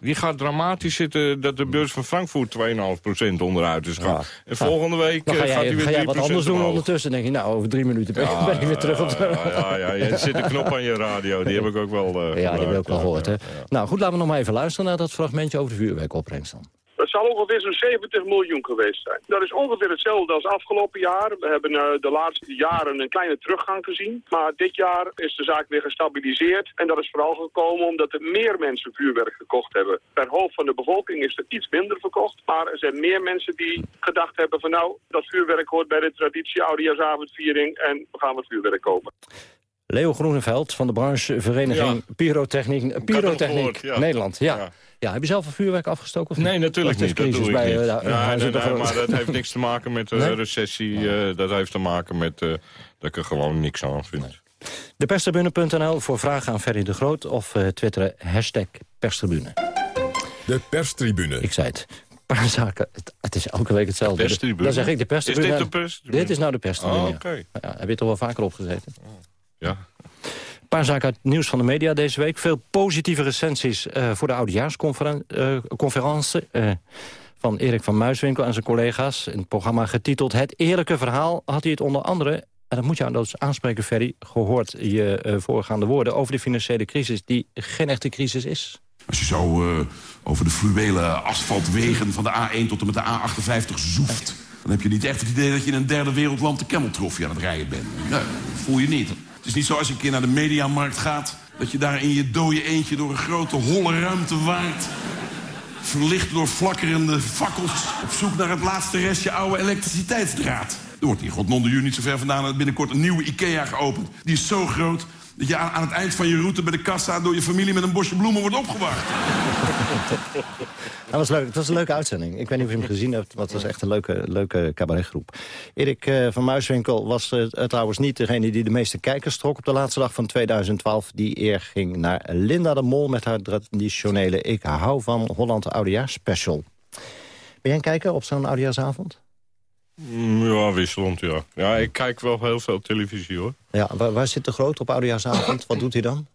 S17: Die gaat dramatisch zitten dat de beurs van Frankfurt 2,5% onderuit is gaan. En volgende week
S14: Dan
S17: eh,
S14: ga
S17: gaat hij weer
S14: ga jij wat
S17: 3%
S14: anders doen ondertussen. Denk je, nou, over drie minuten ben,
S17: Ja,
S14: ik weer terug op de...
S17: Ja, ja, ja, er zit een knop aan je radio. Die heb ik ook wel eh
S14: Ja, die heb ik ook wel gehoord.
S17: ja,
S14: Hè? Nou, goed, laten we nog maar even luisteren naar dat fragmentje over de vuurwerkopbrengst dan.
S27: Dat zal ongeveer zo'n 70 miljoen geweest zijn. Dat is ongeveer hetzelfde als afgelopen jaar. We hebben eh, de laatste jaren een kleine teruggang gezien. Maar dit jaar is de zaak weer gestabiliseerd. En dat is vooral gekomen omdat er meer mensen vuurwerk gekocht hebben. Per hoofd van de bevolking is er iets minder verkocht. Maar er zijn meer mensen die gedacht hebben van nou, dat vuurwerk hoort bij de traditie oudejaarsavondviering. En we gaan wat vuurwerk kopen.
S14: Leo Groeneveld van de branchevereniging Pyrotechniek, Pyrotechniek
S17: gehoord, ja.
S14: Nederland. Ja.
S17: Ja.
S14: Ja. heb je zelf een vuurwerk afgestoken? Of
S17: Nee, natuurlijk niet. Dat doe
S14: crisis
S17: ik
S14: bij,
S17: niet.
S14: eh,
S17: nee, nee,
S14: Groot?
S17: maar dat heeft niks te maken met de
S14: Nee?
S17: recessie. eh, dat heeft te maken met eh, dat ik er gewoon niks aan vind.
S14: De perstribune.nl voor vragen aan Ferry de Groot of eh, twitteren hashtag perstribune.
S1: De perstribune.
S14: Ik zei het. Een paar zaken. Het, het is elke week hetzelfde.
S17: Perstribune?
S14: Dan zeg ik de perstribune.
S17: Is dit de perstribune?
S14: Dit is nou de perstribune.
S17: Oh,
S14: ja.
S17: oké.
S14: Ja, heb je er wel vaker op gezeten?
S17: Ja.
S14: Een paar zaken uit het nieuws van de media deze week. Veel positieve recensies eh, voor de oudejaarsconferentie eh, van Erik van Muiswinkel en zijn collega's. In het programma getiteld Het Eerlijke Verhaal had hij het onder andere... en dat moet je aan dat aanspreken, Ferry, gehoord je eh, voorgaande woorden... over de financiële crisis die geen echte crisis is.
S28: Als je zo eh, over de fluwelen asfaltwegen van de A1 tot en met de A58 zoeft... dan heb je niet echt het idee dat je in een derde wereldland de Trophy aan het rijden bent. Nee, dat voel je niet. Het is niet zo als je een keer naar de mediamarkt gaat... dat je daar in je dode eentje door een grote holle ruimte waart... verlicht door flakkerende fakkels... op zoek naar het laatste restje oude elektriciteitsdraad. Er wordt hier godnonder niet zo ver vandaan binnenkort een nieuwe IKEA geopend. Die is zo groot dat je aan, het eind van je route bij de kassa... door je familie met een bosje bloemen wordt opgewacht.
S14: Dat was leuk. Het was een leuke uitzending. Ik weet niet of je hem gezien hebt, maar het was echt een leuke, leuke cabaretgroep. Erik eh, van Muiswinkel was eh, trouwens niet degene die de meeste kijkers trok op de laatste dag van 2012. Die eer ging naar Linda de Mol met haar traditionele Ik hou van Holland Oudejaars special. Ben jij een kijker op zo'n Oudejaarsavond?
S17: Mm, Ja, wisselend, ja. Ja, ik kijk wel heel veel televisie, hoor.
S14: Ja, waar, waar zit de groot op Oudejaarsavond? Wat doet hij dan?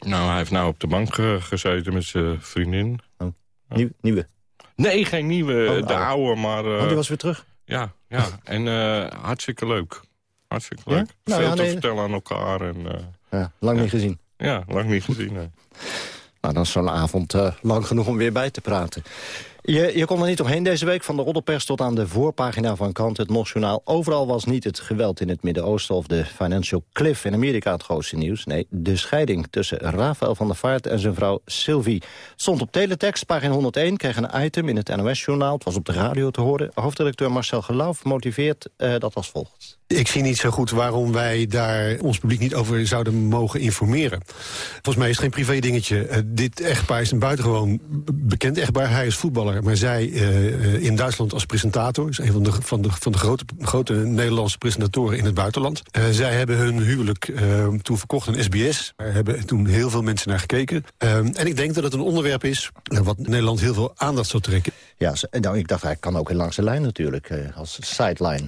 S17: Nou, hij heeft nou op de bank eh, gezeten met zijn vriendin.
S14: Nieuw, nieuwe?
S17: Nee, geen nieuwe.
S14: Oh,
S17: de
S14: oude.
S17: maar... eh,
S14: Oh, die was weer terug?
S17: Ja, ja. En eh, hartstikke leuk. Hartstikke
S14: Ja?
S17: leuk.
S14: Nou,
S17: Veel
S14: ja,
S17: te
S14: nee.
S17: vertellen aan elkaar. En, eh,
S14: Ja, lang niet gezien.
S17: ja, lang niet gezien. nee.
S14: Nou, dan is zo'n avond eh, lang genoeg om weer bij te praten. Je, je kon er niet omheen deze week, van de roddelpers tot aan de voorpagina van krant Het Nationaal. Overal was niet het geweld in het Midden-Oosten of de financial cliff in Amerika het grootste nieuws. Nee, de scheiding tussen Rafael van der Vaart en zijn vrouw Sylvie. Stond op teletext, pagina 101, kreeg een item in het NOS-journaal. Het was op de radio te horen. Hoofdredacteur Marcel Geloof motiveert eh, dat als volgt.
S29: Ik zie niet zo goed waarom wij daar ons publiek niet over zouden mogen informeren. Volgens mij is het geen privé dingetje. Eh, dit echtpaar is een buitengewoon bekend echtpaar. Hij is voetballer, maar zij eh, eh, in Duitsland als presentator. Is een van de, van de, van de grote, grote Nederlandse presentatoren in het buitenland. Eh, zij hebben hun huwelijk eh, toen verkocht aan SBS. Daar hebben toen heel veel mensen naar gekeken. En ik denk dat het een onderwerp is wat Nederland heel veel aandacht zal trekken.
S14: Ja, nou, ik dacht, hij kan ook in langs de lijn natuurlijk, eh, als sideline.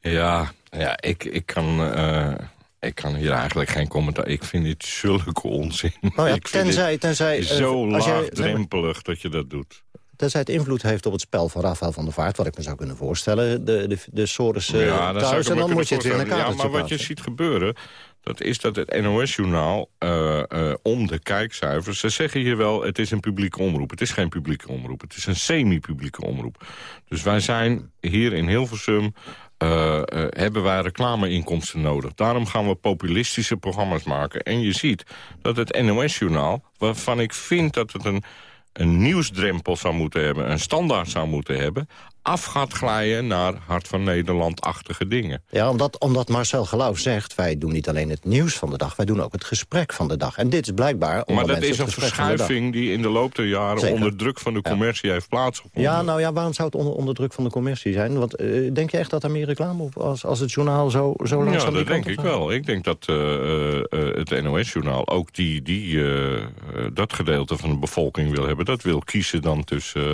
S17: Ja, ja ik, ik, kan, eh, ik kan hier eigenlijk geen commentaar... Ik vind dit zulke onzin.
S14: Nou ja,
S17: ik vind
S14: tenzij- tenzij,
S17: zo
S14: als jij-
S17: laagdrempelig dat je dat doet.
S14: Tenzij het invloed heeft op het spel van Rafael van der Vaart... wat ik me zou kunnen voorstellen, de, de, de Soros eh,
S17: Ja,
S14: thuis... en dan moet je het weer in elkaar.
S17: Ja, maar wat je ziet gebeuren... dat is dat het NOS-journaal eh, eh, om de kijkcijfers... ze zeggen hier wel, het is een publieke omroep. Het is geen publieke omroep. Het is een semi-publieke omroep. Dus wij zijn hier in Hilversum... eh, hebben wij reclameinkomsten nodig. Daarom gaan we populistische programma's maken. En je ziet dat het NOS-journaal... waarvan ik vind dat het een een nieuwsdrempel zou moeten hebben... een standaard zou moeten hebben... af gaat glijden naar Hart van Nederland-achtige dingen.
S14: Ja, omdat, omdat Marcel Gelauw zegt... wij doen niet alleen het nieuws van de dag, wij doen ook het gesprek van de dag. En dit is blijkbaar...
S17: Maar dat is een verschuiving die in de loop der jaren...
S14: Zeker.
S17: onder druk van de commercie heeft plaatsgevonden.
S14: Ja, nou ja, waarom zou het onder, onder druk van de commercie zijn? Want eh, denk je echt dat er meer reclame op als, als het journaal zo, zo langzaam
S17: Ja, dat denk ik wel. Ik denk dat eh, eh, het NOS-journaal ook die, die, dat gedeelte van de bevolking wil hebben. Dat wil kiezen dan tussen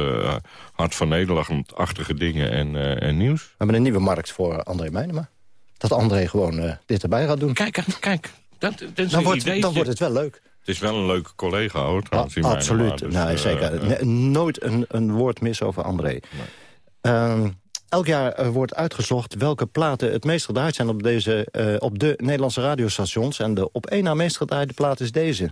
S17: Hart van Nederland-achtige dingen en, eh, en nieuws.
S14: We hebben een nieuwe markt voor André Meijnema. Dat André gewoon eh, dit erbij gaat doen.
S17: Kijk, kijk. Dat, dat is
S14: dan, wordt, dan wordt het wel leuk.
S17: Het is wel een leuke collega, hoor.
S14: Absoluut.
S17: Dus,
S14: nee,
S17: eh,
S14: zeker.
S17: eh,
S14: nooit een, een woord mis over André. Ehm, elk jaar eh, wordt uitgezocht welke platen het meest gedraaid zijn op, deze, eh, op de Nederlandse radiostations. En de op één na meest gedraaide plaat is deze.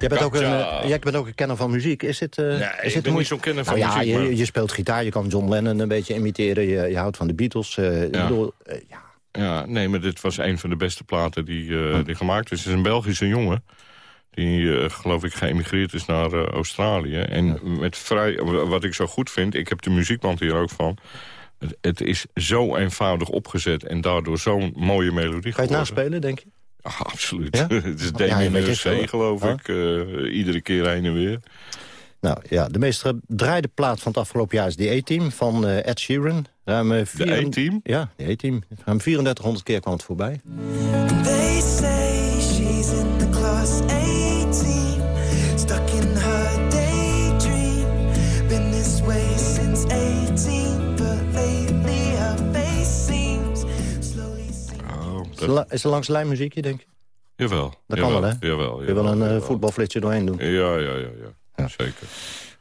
S14: Jij bent, ook een, eh, jij bent ook een kenner van muziek. Is dit, eh,
S17: Nee,
S14: is dit
S17: niet zo'n kenner van
S14: Nou ja,
S17: muziek,
S14: je,
S17: maar-
S14: je speelt gitaar, je kan John Lennon een beetje imiteren. Je, je houdt van de Beatles. eh, ik
S17: Ja.
S14: bedoel, ja.
S17: Ja, nee, maar dit was een van de beste platen die, die gemaakt is. Het is een Belgische jongen. Die, geloof ik, geëmigreerd is naar Australië. En met vrij, wat ik zo goed vind, ik heb de muziekband hier ook van... Het, het is zo eenvoudig opgezet en daardoor zo'n mooie melodie
S14: Kan je het naspelen, denk je?
S17: Ah, absoluut.
S14: Ja?
S17: het is
S14: Ja, je weet
S17: D
S14: het wel.
S17: C, geloof
S14: Huh?
S17: ik. eh, iedere keer heen en weer.
S14: Nou ja, de meest gedraaide plaat van het afgelopen jaar is de A-Team van eh, Ed Sheeran. Ruim, eh, vier-
S17: A-Team?
S14: Ja, de A-Team. Ruim 3400 keer kwam het voorbij.
S30: They say she's in the class 18,
S14: Is er, is er langs de lijn muziekje, denk je?
S17: Jawel.
S14: Dat
S17: jawel,
S14: kan wel, hè?
S17: Jawel,
S14: je wel een eh, voetbalflitsje doorheen doen.
S17: Ja, ja, ja, ja. Zeker.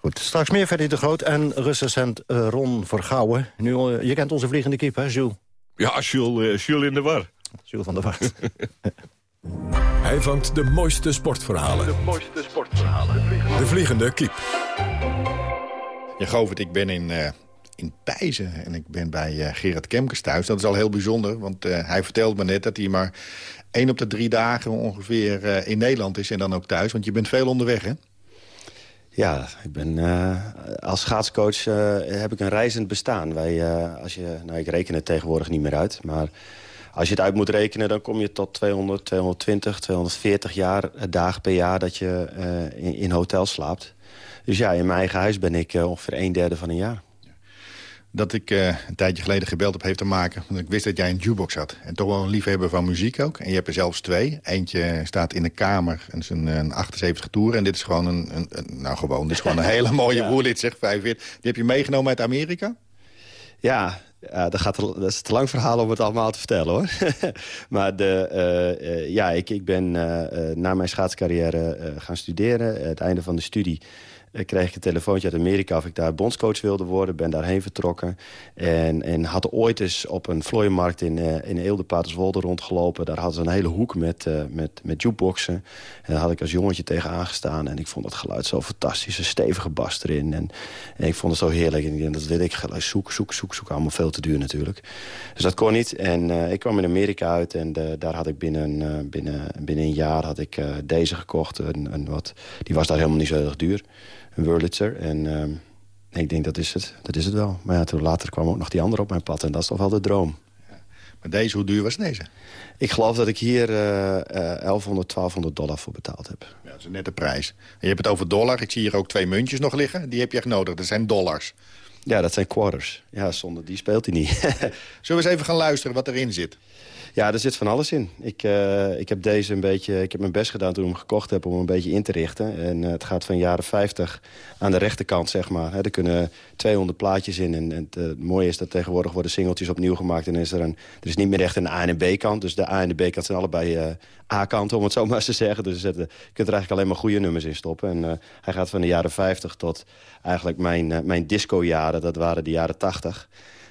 S14: Goed, straks meer Ferdy de Groot en recensent eh, Ron Vergouwen. Nu, eh, je kent onze vliegende kip, hè, Jules?
S17: Ja, Jules, eh, Jules in de war.
S14: Jules van der Wart.
S1: Hij vangt de mooiste sportverhalen.
S18: De mooiste sportverhalen.
S1: De Vliegende Kiep.
S16: Ja, Govert, ik ben in, eh in Pijzen en ik ben bij eh, Gerard Kemkes thuis. Dat is al heel bijzonder, want eh, hij vertelde me net dat hij maar één op de drie dagen ongeveer eh, in Nederland is en dan ook thuis. Want je bent veel onderweg, hè?
S31: Ja, ik ben, als schaatscoach eh, heb ik een reizend bestaan. Wij, als je, nou, ik reken het tegenwoordig niet meer uit. Maar als je het uit moet rekenen, dan kom je tot 200, 220, 240 jaar, dagen per jaar dat je in, in hotel slaapt. Dus ja, in mijn eigen huis ben ik ongeveer een derde van een jaar.
S16: Dat ik eh, een tijdje geleden gebeld heb heeft te maken... want ik wist dat jij een jukebox had. En toch wel een liefhebber van muziek ook. En je hebt er zelfs twee. Eentje staat in de kamer. En is een, een 78 toer. En dit is gewoon een, een, een- nou gewoon, dit is gewoon een hele mooie Woerlid, zeg 45. Die heb je meegenomen uit Amerika?
S31: Ja, ja dat, gaat dat is te lang verhaal om het allemaal te vertellen, hoor. maar de, eh, eh, ja, ik, ik ben eh, eh, na mijn schaatscarrière eh, gaan studeren. Het einde van de studie eh, kreeg ik een telefoontje uit Amerika... of ik daar bondscoach wilde worden. Ben daarheen vertrokken. En, en had ooit eens op een vlooienmarkt in, eh in Eelde, Paterswolde rondgelopen. Daar hadden ze een hele hoek met, eh met, met jukeboxen. En daar had ik als jongetje tegen aangestaan. En ik vond het geluid zo fantastisch. Een stevige bas erin. En, ik vond het zo heerlijk. En dat wil ik geluid zoeken, zoeken, zoeken, zoeken. Allemaal veel te duur natuurlijk. Dus dat kon niet. En ik kwam in Amerika uit. En daar had ik binnen, binnen, binnen een jaar had ik, deze gekocht. Een, een wat, die was daar helemaal niet zo heel erg duur. Een Wurlitzer. En ehm, ik denk, dat is het. Dat is het wel. Maar ja, toen later kwam ook nog die andere op mijn pad. En dat is toch wel de droom.
S16: Maar deze, hoe duur was deze?
S31: Ik geloof dat ik hier eh, eh, 1100, 1200 dollar voor betaald heb.
S16: Ja, dat is een nette prijs. En je hebt het over dollar. Ik zie hier ook twee muntjes nog liggen. Die heb je echt nodig. Dat zijn dollars.
S31: Ja, dat zijn quarters. Ja, zonder die speelt hij niet.
S16: Zullen we eens even gaan luisteren wat erin zit?
S31: Ja, er zit van alles in. Ik, eh, ik heb deze een beetje, ik heb mijn best gedaan toen ik hem gekocht heb om hem een beetje in te richten. En eh, het gaat van jaren 50 aan de rechterkant, zeg maar. Er kunnen 200 plaatjes in. En, en het eh, mooie is dat tegenwoordig worden singeltjes opnieuw gemaakt. En is er, een, er is niet meer echt een A- en B-kant. Dus de A- en de B-kant zijn allebei A-kanten, om het zo maar eens te zeggen. Dus je kunt er eigenlijk alleen maar goede nummers in stoppen. En hij gaat van de jaren 50 tot eigenlijk mijn, mijn disco-jaren. Dat waren de jaren 80.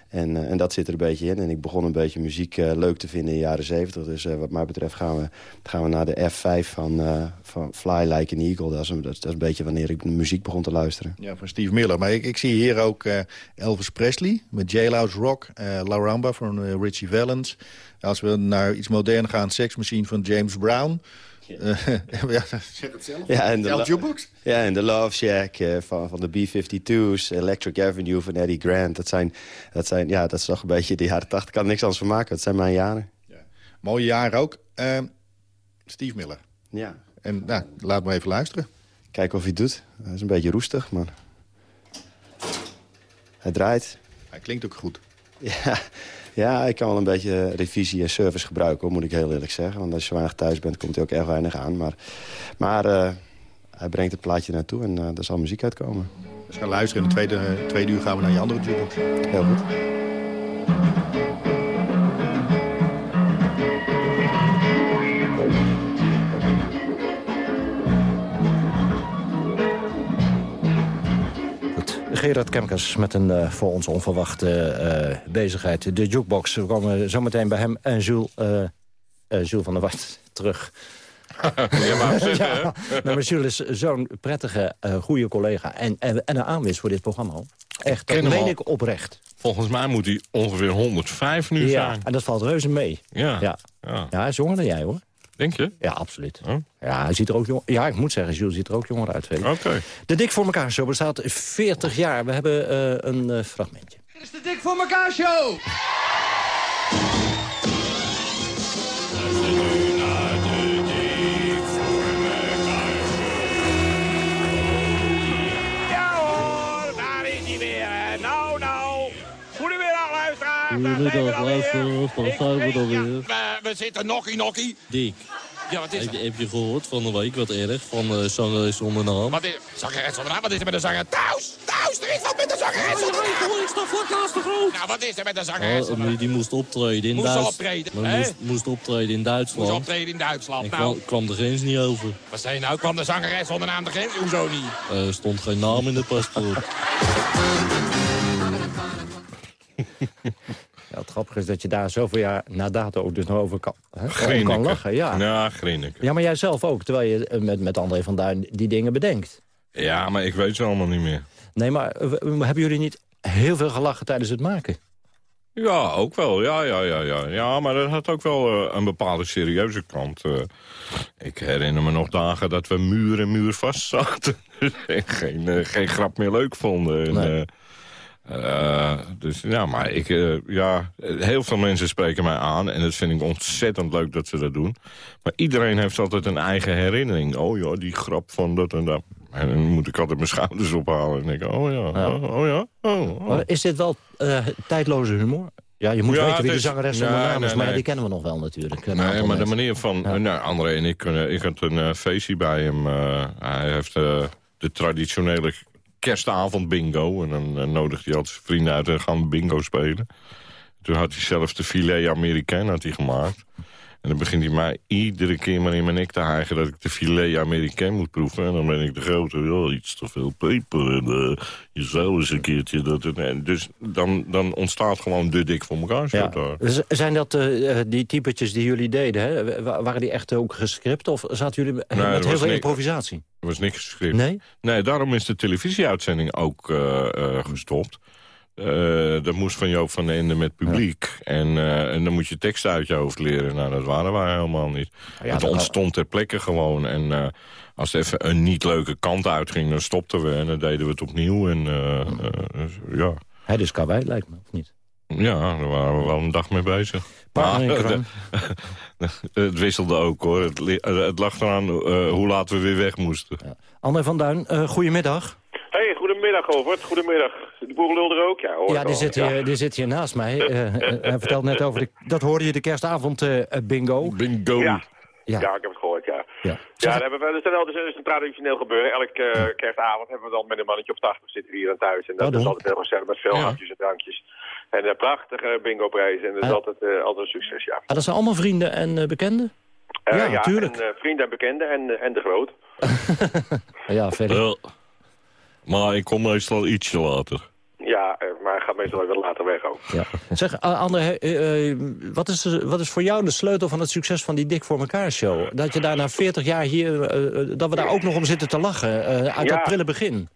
S31: En, eh, en dat zit er een beetje in. En ik begon een beetje muziek eh, leuk te vinden in de jaren 70. Dus eh, wat mij betreft gaan we, gaan we naar de F5 van, van Fly Like an Eagle. Dat is, een, dat, is, een beetje wanneer ik muziek begon te luisteren.
S16: Ja, van Steve Miller. Maar ik, ik zie hier ook Elvis Presley met Jailhouse Rock. La Ramba van Richie Valens. Als we naar iets moderner gaan, Sex Machine van James Brown. Ja, zeg het zelf.
S31: Ja, en de,
S16: Jukebox?
S31: ja, en de Love Shack eh, van, van de B-52's, Electric Avenue van Eddie Grant. Dat, zijn, dat, zijn, ja, dat is toch een beetje de jaren 80. Ik kan er niks anders van maken. Dat zijn mijn jaren.
S16: Mooie jaren ook. Eh, Steve Miller.
S31: Ja.
S16: En nou, laat me even luisteren.
S31: Kijken of hij het doet. Hij is een beetje roestig, maar... Hij draait.
S16: Hij klinkt ook goed.
S31: Ja, ja, ik kan wel een beetje revisie en service gebruiken, hoor, moet ik heel eerlijk zeggen. Want als je weinig thuis bent, komt hij ook erg weinig aan. Maar, maar eh, hij brengt het plaatje naartoe en eh er zal muziek uitkomen.
S16: Dus gaan luisteren. In de tweede, tweede uur gaan we naar je andere jukebox.
S31: Heel goed.
S14: Gerard Kemkers met een eh, voor ons onverwachte eh, bezigheid. De jukebox. We komen zometeen bij hem en Jules, eh, Jules van der Wart terug.
S17: Ja, maar zitten, hè?
S14: Ja, nou, maar Jules is zo'n prettige, goede collega en, en, en een aanwinst voor dit programma. Echt, dat meen
S17: al.
S14: ik oprecht.
S17: Volgens mij moet hij ongeveer 105 nu
S14: Ja,
S17: zijn.
S14: en dat valt reuze mee.
S17: Ja.
S14: Ja.
S17: Ja.
S14: ja, hij is jonger dan jij hoor.
S17: Denk je?
S14: Ja, absoluut.
S17: Oh.
S14: Ja, hij ziet er ook jong... ja, ik moet zeggen, Jules ziet er ook jonger uit.
S17: Oké.
S14: De Dik voor elkaar show bestaat 40 jaar. We hebben eh, een eh, fragmentje.
S32: Dit is de Dik voor elkaar show.
S13: Goedemiddag, luisteraars. Zijn we dan weer.
S19: We,
S18: we zitten nokkie nokkie.
S19: Dick,
S18: Ja, wat is
S19: heb, je- heb je gehoord van de week wat erg van uh, zangeres zonder naam?
S18: Wat is Zangeres zonder naam? Wat is er met de zanger? Thuis! Thuis! Er is wat met de zangeres zonder naam!
S19: ik sta vlak naast de groot.
S18: Nou, wat is er met de zangeres
S19: Oh,
S18: zonder
S19: die,
S18: naam?
S19: die moest optreden in
S18: Moest
S19: Duitsland.
S18: optreden,
S19: Maar moest, moest optreden in Duitsland.
S18: Moest optreden in Duitsland.
S19: En
S18: Nou,
S19: kwam, kwam de grens niet over.
S18: wat zei je nou? Kwam de zangeres zonder naam de grens? Hoezo niet?
S19: Er stond geen naam in de paspoort.
S14: Ja, het grappige is dat je daar zoveel jaar na dato ook dus nog over kan, hè, kan lachen. Ja.
S17: Ja, grinniken.
S14: ja, maar jij zelf ook, terwijl je eh, met, met André van Duin die dingen bedenkt.
S17: Ja, maar ik weet ze allemaal niet meer.
S14: Nee, maar eh, hebben jullie niet heel veel gelachen tijdens het maken?
S17: Ja, ook wel. Ja, ja, ja, ja. ja maar dat had ook wel eh, een bepaalde serieuze kant. ik herinner me nog dagen dat we muur en muur vast zaten. en geen, geen grap meer leuk vonden. En,
S14: Nee.
S17: Eh, dus ja, maar ik, eh, ja, heel veel mensen spreken mij aan. En dat vind ik ontzettend leuk dat ze dat doen. Maar iedereen heeft altijd een eigen herinnering. Oh ja, die grap van dat en dat. En dan moet ik altijd mijn schouders ophalen. En denk oh ja,
S14: Ja.
S17: oh, oh ja, oh, oh.
S14: Maar is dit wel eh, tijdloze humor? Ja, je moet
S17: Ja,
S14: weten wie de
S17: is-
S14: zangeres
S17: nee,
S14: naam is,
S17: nee,
S14: maar
S17: nee.
S14: die kennen we nog wel natuurlijk.
S17: Nee, maar de manier van...
S14: Ja.
S17: Nou, André en ik, kunnen, ik had een feestje bij hem. hij heeft de traditionele kerstavond bingo. En dan eh, nodigt hij altijd zijn vrienden uit en gaan bingo spelen. Toen had hij zelf de filet Amerikaan gemaakt. En dan begint hij mij iedere keer maar in mijn nek te hijgen... dat ik de filet Amerikaan moet proeven. En dan ben ik de grote, ja, iets te veel peper. En je zou eens een keertje dat... En, dus dan, dan ontstaat gewoon de dik voor elkaar.
S14: Ja. Z- Zijn dat eh, eh, die typetjes die jullie deden? Hè? Wa- Waren die echt ook gescript of zaten jullie met heel veel improvisatie?
S17: Er was niks geschreven.
S14: Nee?
S17: Nee, daarom is de televisieuitzending ook gestopt. Eh, dat moest van Joop van Ende met publiek. En, eh, en dan moet je teksten uit je hoofd leren. Nou, dat waren wij helemaal niet.
S14: ja,
S17: het ontstond ter plekke gewoon. En eh, als het even een niet leuke kant uitging, dan stopten we. En dan deden we het opnieuw. En ja.
S14: Hij dus karwei lijkt me, of niet?
S17: ja, daar waren we wel een dag mee bezig. Maar, het wisselde ook, hoor. Het, het lag eraan hoe laat we weer weg moesten.
S14: André van Duin, goedemiddag.
S33: Goedemiddag Govert, goedemiddag. De boer lul er ook? Ja, hoor
S14: Ja, die zit, hier, die zit hier naast mij. Eh, eh, hij vertelt net over de... Dat hoorde je de kerstavond eh, eh, bingo.
S17: Bingo.
S33: Ja.
S14: Ja.
S33: Ja. ik heb het gehoord, ja.
S14: Ja.
S33: Ja, dat, hebben we, dat is wel- dat is een traditioneel gebeuren. Elke eh, kerstavond hebben we dan met een mannetje op 80 zitten hier aan thuis. En dat
S14: Pardon?
S33: is altijd heel gezellig met veel
S17: Ja.
S33: hapjes en drankjes. En een prachtige bingo prijzen. En dat is
S14: Ah.
S33: altijd, eh, altijd een succes, ja.
S14: Ah, dat zijn allemaal vrienden en eh, bekenden?
S33: Eh,
S14: Ja,
S33: ja,
S14: natuurlijk.
S33: En, eh, vrienden en bekenden en, eh, en de groot.
S14: Ja, verder.
S17: Maar ik kom meestal ietsje later.
S33: Ja, eh, maar hij gaat meestal even later weg ook.
S14: Ja. Zeg, uh, André, eh, eh, wat, is, wat is voor jou de sleutel van het succes van die Dik voor elkaar show? Dat je daar na 40 jaar hier, eh, eh, dat we daar ook nog om zitten te lachen, eh, uit
S33: Ja.
S14: dat prille begin.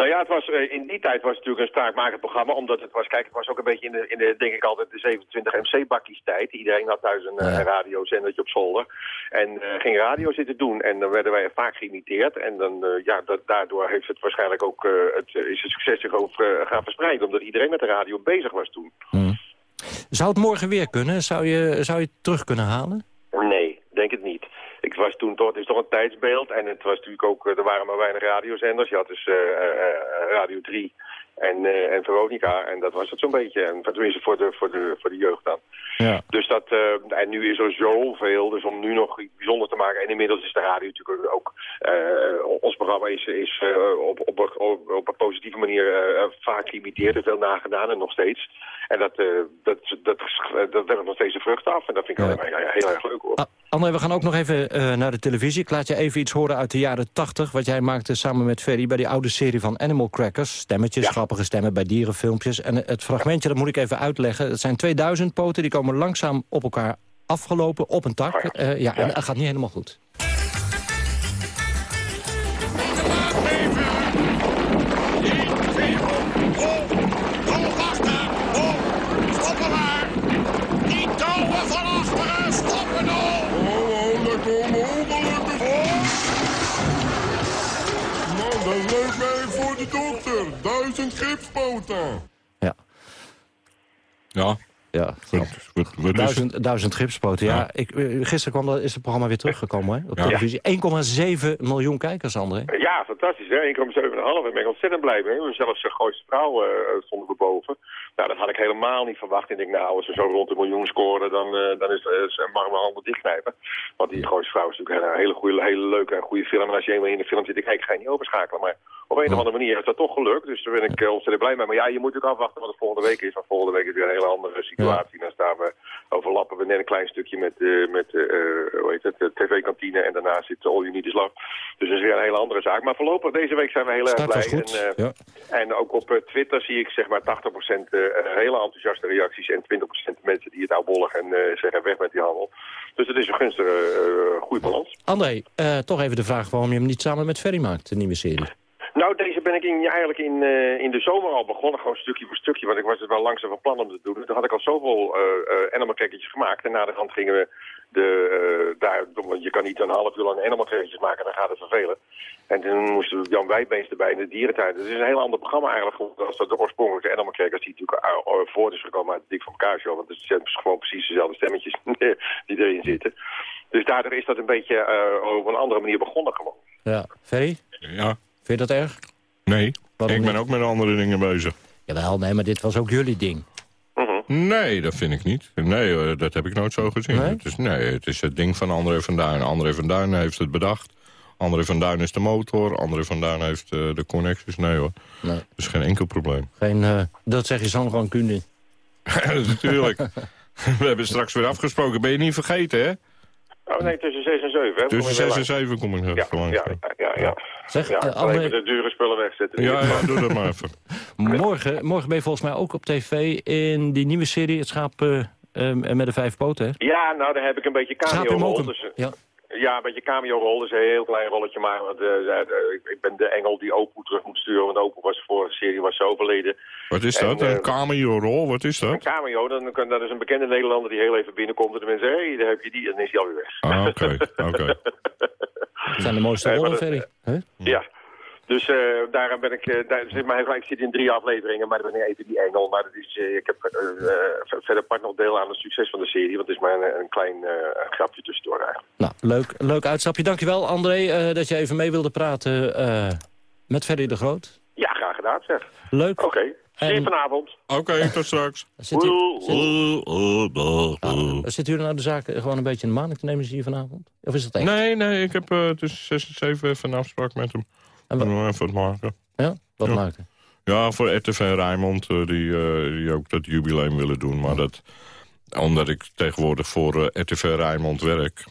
S33: Nou ja, het was, eh, in die tijd was het natuurlijk een spraakmakend programma. Omdat het was, kijk, het was ook een beetje in de, in de denk ik altijd, de 27 MC-bakkies tijd. Iedereen had thuis een eh, radiozendertje op zolder. En eh, ging radio zitten doen. En dan werden wij vaak geïmiteerd. En dan, ja, dat, daardoor heeft het waarschijnlijk ook, het, is het succes zich ook eh, gaan verspreiden. Omdat iedereen met de radio bezig was toen.
S14: Zou het morgen weer kunnen? Zou je, zou je het terug kunnen halen?
S33: Nee, denk het niet. Ik was toen toch, het is toch een tijdsbeeld. En het was natuurlijk ook, eh, er waren maar weinig radiozenders. Je had dus eh, eh, Radio 3 en, eh, en Veronica. En dat was het zo'n beetje. En tenminste voor de, voor de, voor de jeugd dan.
S14: Ja.
S33: Dus dat, eh, en nu is er zoveel, dus om nu nog iets bijzonders te maken. En inmiddels is de radio natuurlijk ook, eh, ons programma is, is eh, op, op, op, op een positieve manier eh, vaak geïmiteerd en veel nagedaan en nog steeds. En dat, eh dat, dat, dat werkt nog steeds de vrucht af. En dat vind ik ja, ja, heel erg leuk hoor.
S14: André, we gaan ook nog even eh, naar de televisie. Ik laat je even iets horen uit de jaren 80... wat jij maakte samen met Ferry bij die oude serie van Animal Crackers. Stemmetjes, grappige stemmen bij dierenfilmpjes. En het fragmentje, dat moet ik even uitleggen. Het zijn 2000 poten, die komen langzaam op elkaar afgelopen op een tak. Eh, ja, en dat gaat niet helemaal goed.
S34: Duizend gipspoten.
S17: Ja.
S14: Ja,
S17: Wat, wat is
S14: Duizend, duizend gipspoten. Ja, ik, eh, gisteren kwam dat, is het programma weer teruggekomen hè, op
S33: Ja.
S14: televisie. 1,7 miljoen kijkers, André.
S33: Ja, fantastisch. Hè? 1,7,5. Daar ben ik ontzettend blij mee. Zelfs de Gooise Vrouw eh, stonden we boven. Nou, dat had ik helemaal niet verwacht. Ik denk, nou, als ze zo rond de miljoen scoren, dan, eh, dan is, uh, mag ik mijn handen dichtknijpen. Want die Gooise Vrouw is natuurlijk een hele, goede, hele leuke en goede film. En als je eenmaal in de film zit kijken, ga je niet overschakelen. Maar op een of andere manier is dat toch gelukt. Dus daar ben ik eh, ontzettend blij mee. Maar ja, je moet natuurlijk afwachten wat het volgende week is. Want volgende week is weer een hele andere situatie. Dan staan we, overlappen we net een klein stukje met, eh, met eh, hoe heet het, de tv-kantine. En daarna zit All You Need Is Love. Dus dat is weer een hele andere zaak. Maar voorlopig, deze week zijn we heel erg blij. En,
S14: ja.
S33: en ook op Twitter zie ik zeg maar 80% eh, hele enthousiaste reacties en 20% mensen die het oudbollig en zeggen weg met die handel. Dus het is een gunstige, goede balans.
S14: André, toch even de vraag waarom je hem niet samen met Ferry maakt, de nieuwe serie.
S33: Nou, deze ben ik in, eigenlijk in, eh, in de zomer al begonnen, gewoon stukje voor stukje. Want ik was het wel langzaam van plan om te doen. Toen had ik al zoveel uh, uh, animal crackertjes gemaakt. En na de hand gingen we de, uh, daar, want je kan niet een half uur lang animal crackertjes maken, dan gaat het vervelen. En toen moesten we Jan Wijbeens erbij in de dierentuin. Dus het is een heel ander programma eigenlijk als de oorspronkelijke animal crackers die natuurlijk uh, voort is gekomen uit Dik van elkaar show. Want het zijn gewoon precies dezelfde stemmetjes die erin zitten. Dus daardoor is dat een beetje uh, op een andere manier begonnen gewoon.
S14: Ja, Ferry?
S17: Ja.
S14: Vind je dat erg?
S17: Nee,
S14: Waarom
S17: ik ben
S14: niet?
S17: ook met andere dingen bezig.
S14: Jawel, nee, maar dit was ook jullie ding.
S17: Nee, dat vind ik niet. Nee, dat heb ik nooit zo gezien.
S14: Nee?
S17: Het is, nee, het is het ding van André van Duin. André van Duin heeft het bedacht. André van Duin is de motor. André van Duin heeft uh, de connecties. Nee hoor,
S14: nee.
S17: dat is geen enkel probleem.
S14: Geen, uh, dat zeg je zo gewoon kunde.
S17: Natuurlijk. We hebben straks weer afgesproken. Ben je niet vergeten, hè?
S33: Oh nee, tussen 6 en 7. Hè?
S17: Tussen 6 en 7 kom ik
S33: ja,
S17: gewoon.
S33: Ja, ja, ja.
S14: Zeg,
S33: ja,
S14: uh, André...
S33: even de dure spullen wegzetten.
S17: Ja, ja, doe dat maar even.
S14: morgen, morgen ben je volgens mij ook op tv in die nieuwe serie... Het schaap uh, met de vijf poten, hè?
S33: Ja, nou, daar heb ik een beetje cameo-rol. Dus,
S14: ja.
S33: Ja, een beetje cameo-rol, dus een heel klein rolletje. Maar want, uh, uh, ik ben de engel die Opoe terug moet sturen. Want Opoe was voor de serie was zo overleden.
S17: Wat is dat? En, een cameo-rol? Wat is dat?
S33: Een cameo, dan, dat is een bekende Nederlander die heel even binnenkomt. En de mensen zeggen, hé, hey, daar heb je die. En dan is hij alweer weg.
S17: Ah, oké, oké. Okay.
S14: Dat zijn de mooiste rollen, Ferry. Huh?
S33: Ja. Dus uh, daarom ben ik, uh, daar, zeg maar, ik zit in drie afleveringen, maar dan ben ik even die engel. Maar dat is, uh, ik heb verder part nog deel aan het succes van de serie, want het is maar een, een klein grapje tussendoor eigenlijk.
S14: Nou, leuk, leuk uitstapje. Dankjewel André dat je even mee wilde praten met Ferry de Groot.
S33: Ja, graag gedaan zeg.
S14: Leuk.
S33: Oké, okay. zie je vanavond.
S17: Oké, okay, tot straks.
S14: Zit u, zit, ah, zit u nou de zaak gewoon een beetje in de maning te nemen hier vanavond? Of is dat echt?
S17: Nee, nee, ik heb tussen 6 en 7 even een afspraak met hem. En? Even wat maken.
S14: Ja, wat
S17: ja.
S14: maken?
S17: Ja, voor RTV Rijnmond, uh, die, uh, die ook dat jubileum willen doen. Maar dat, omdat ik tegenwoordig voor uh, RTV Rijnmond werk...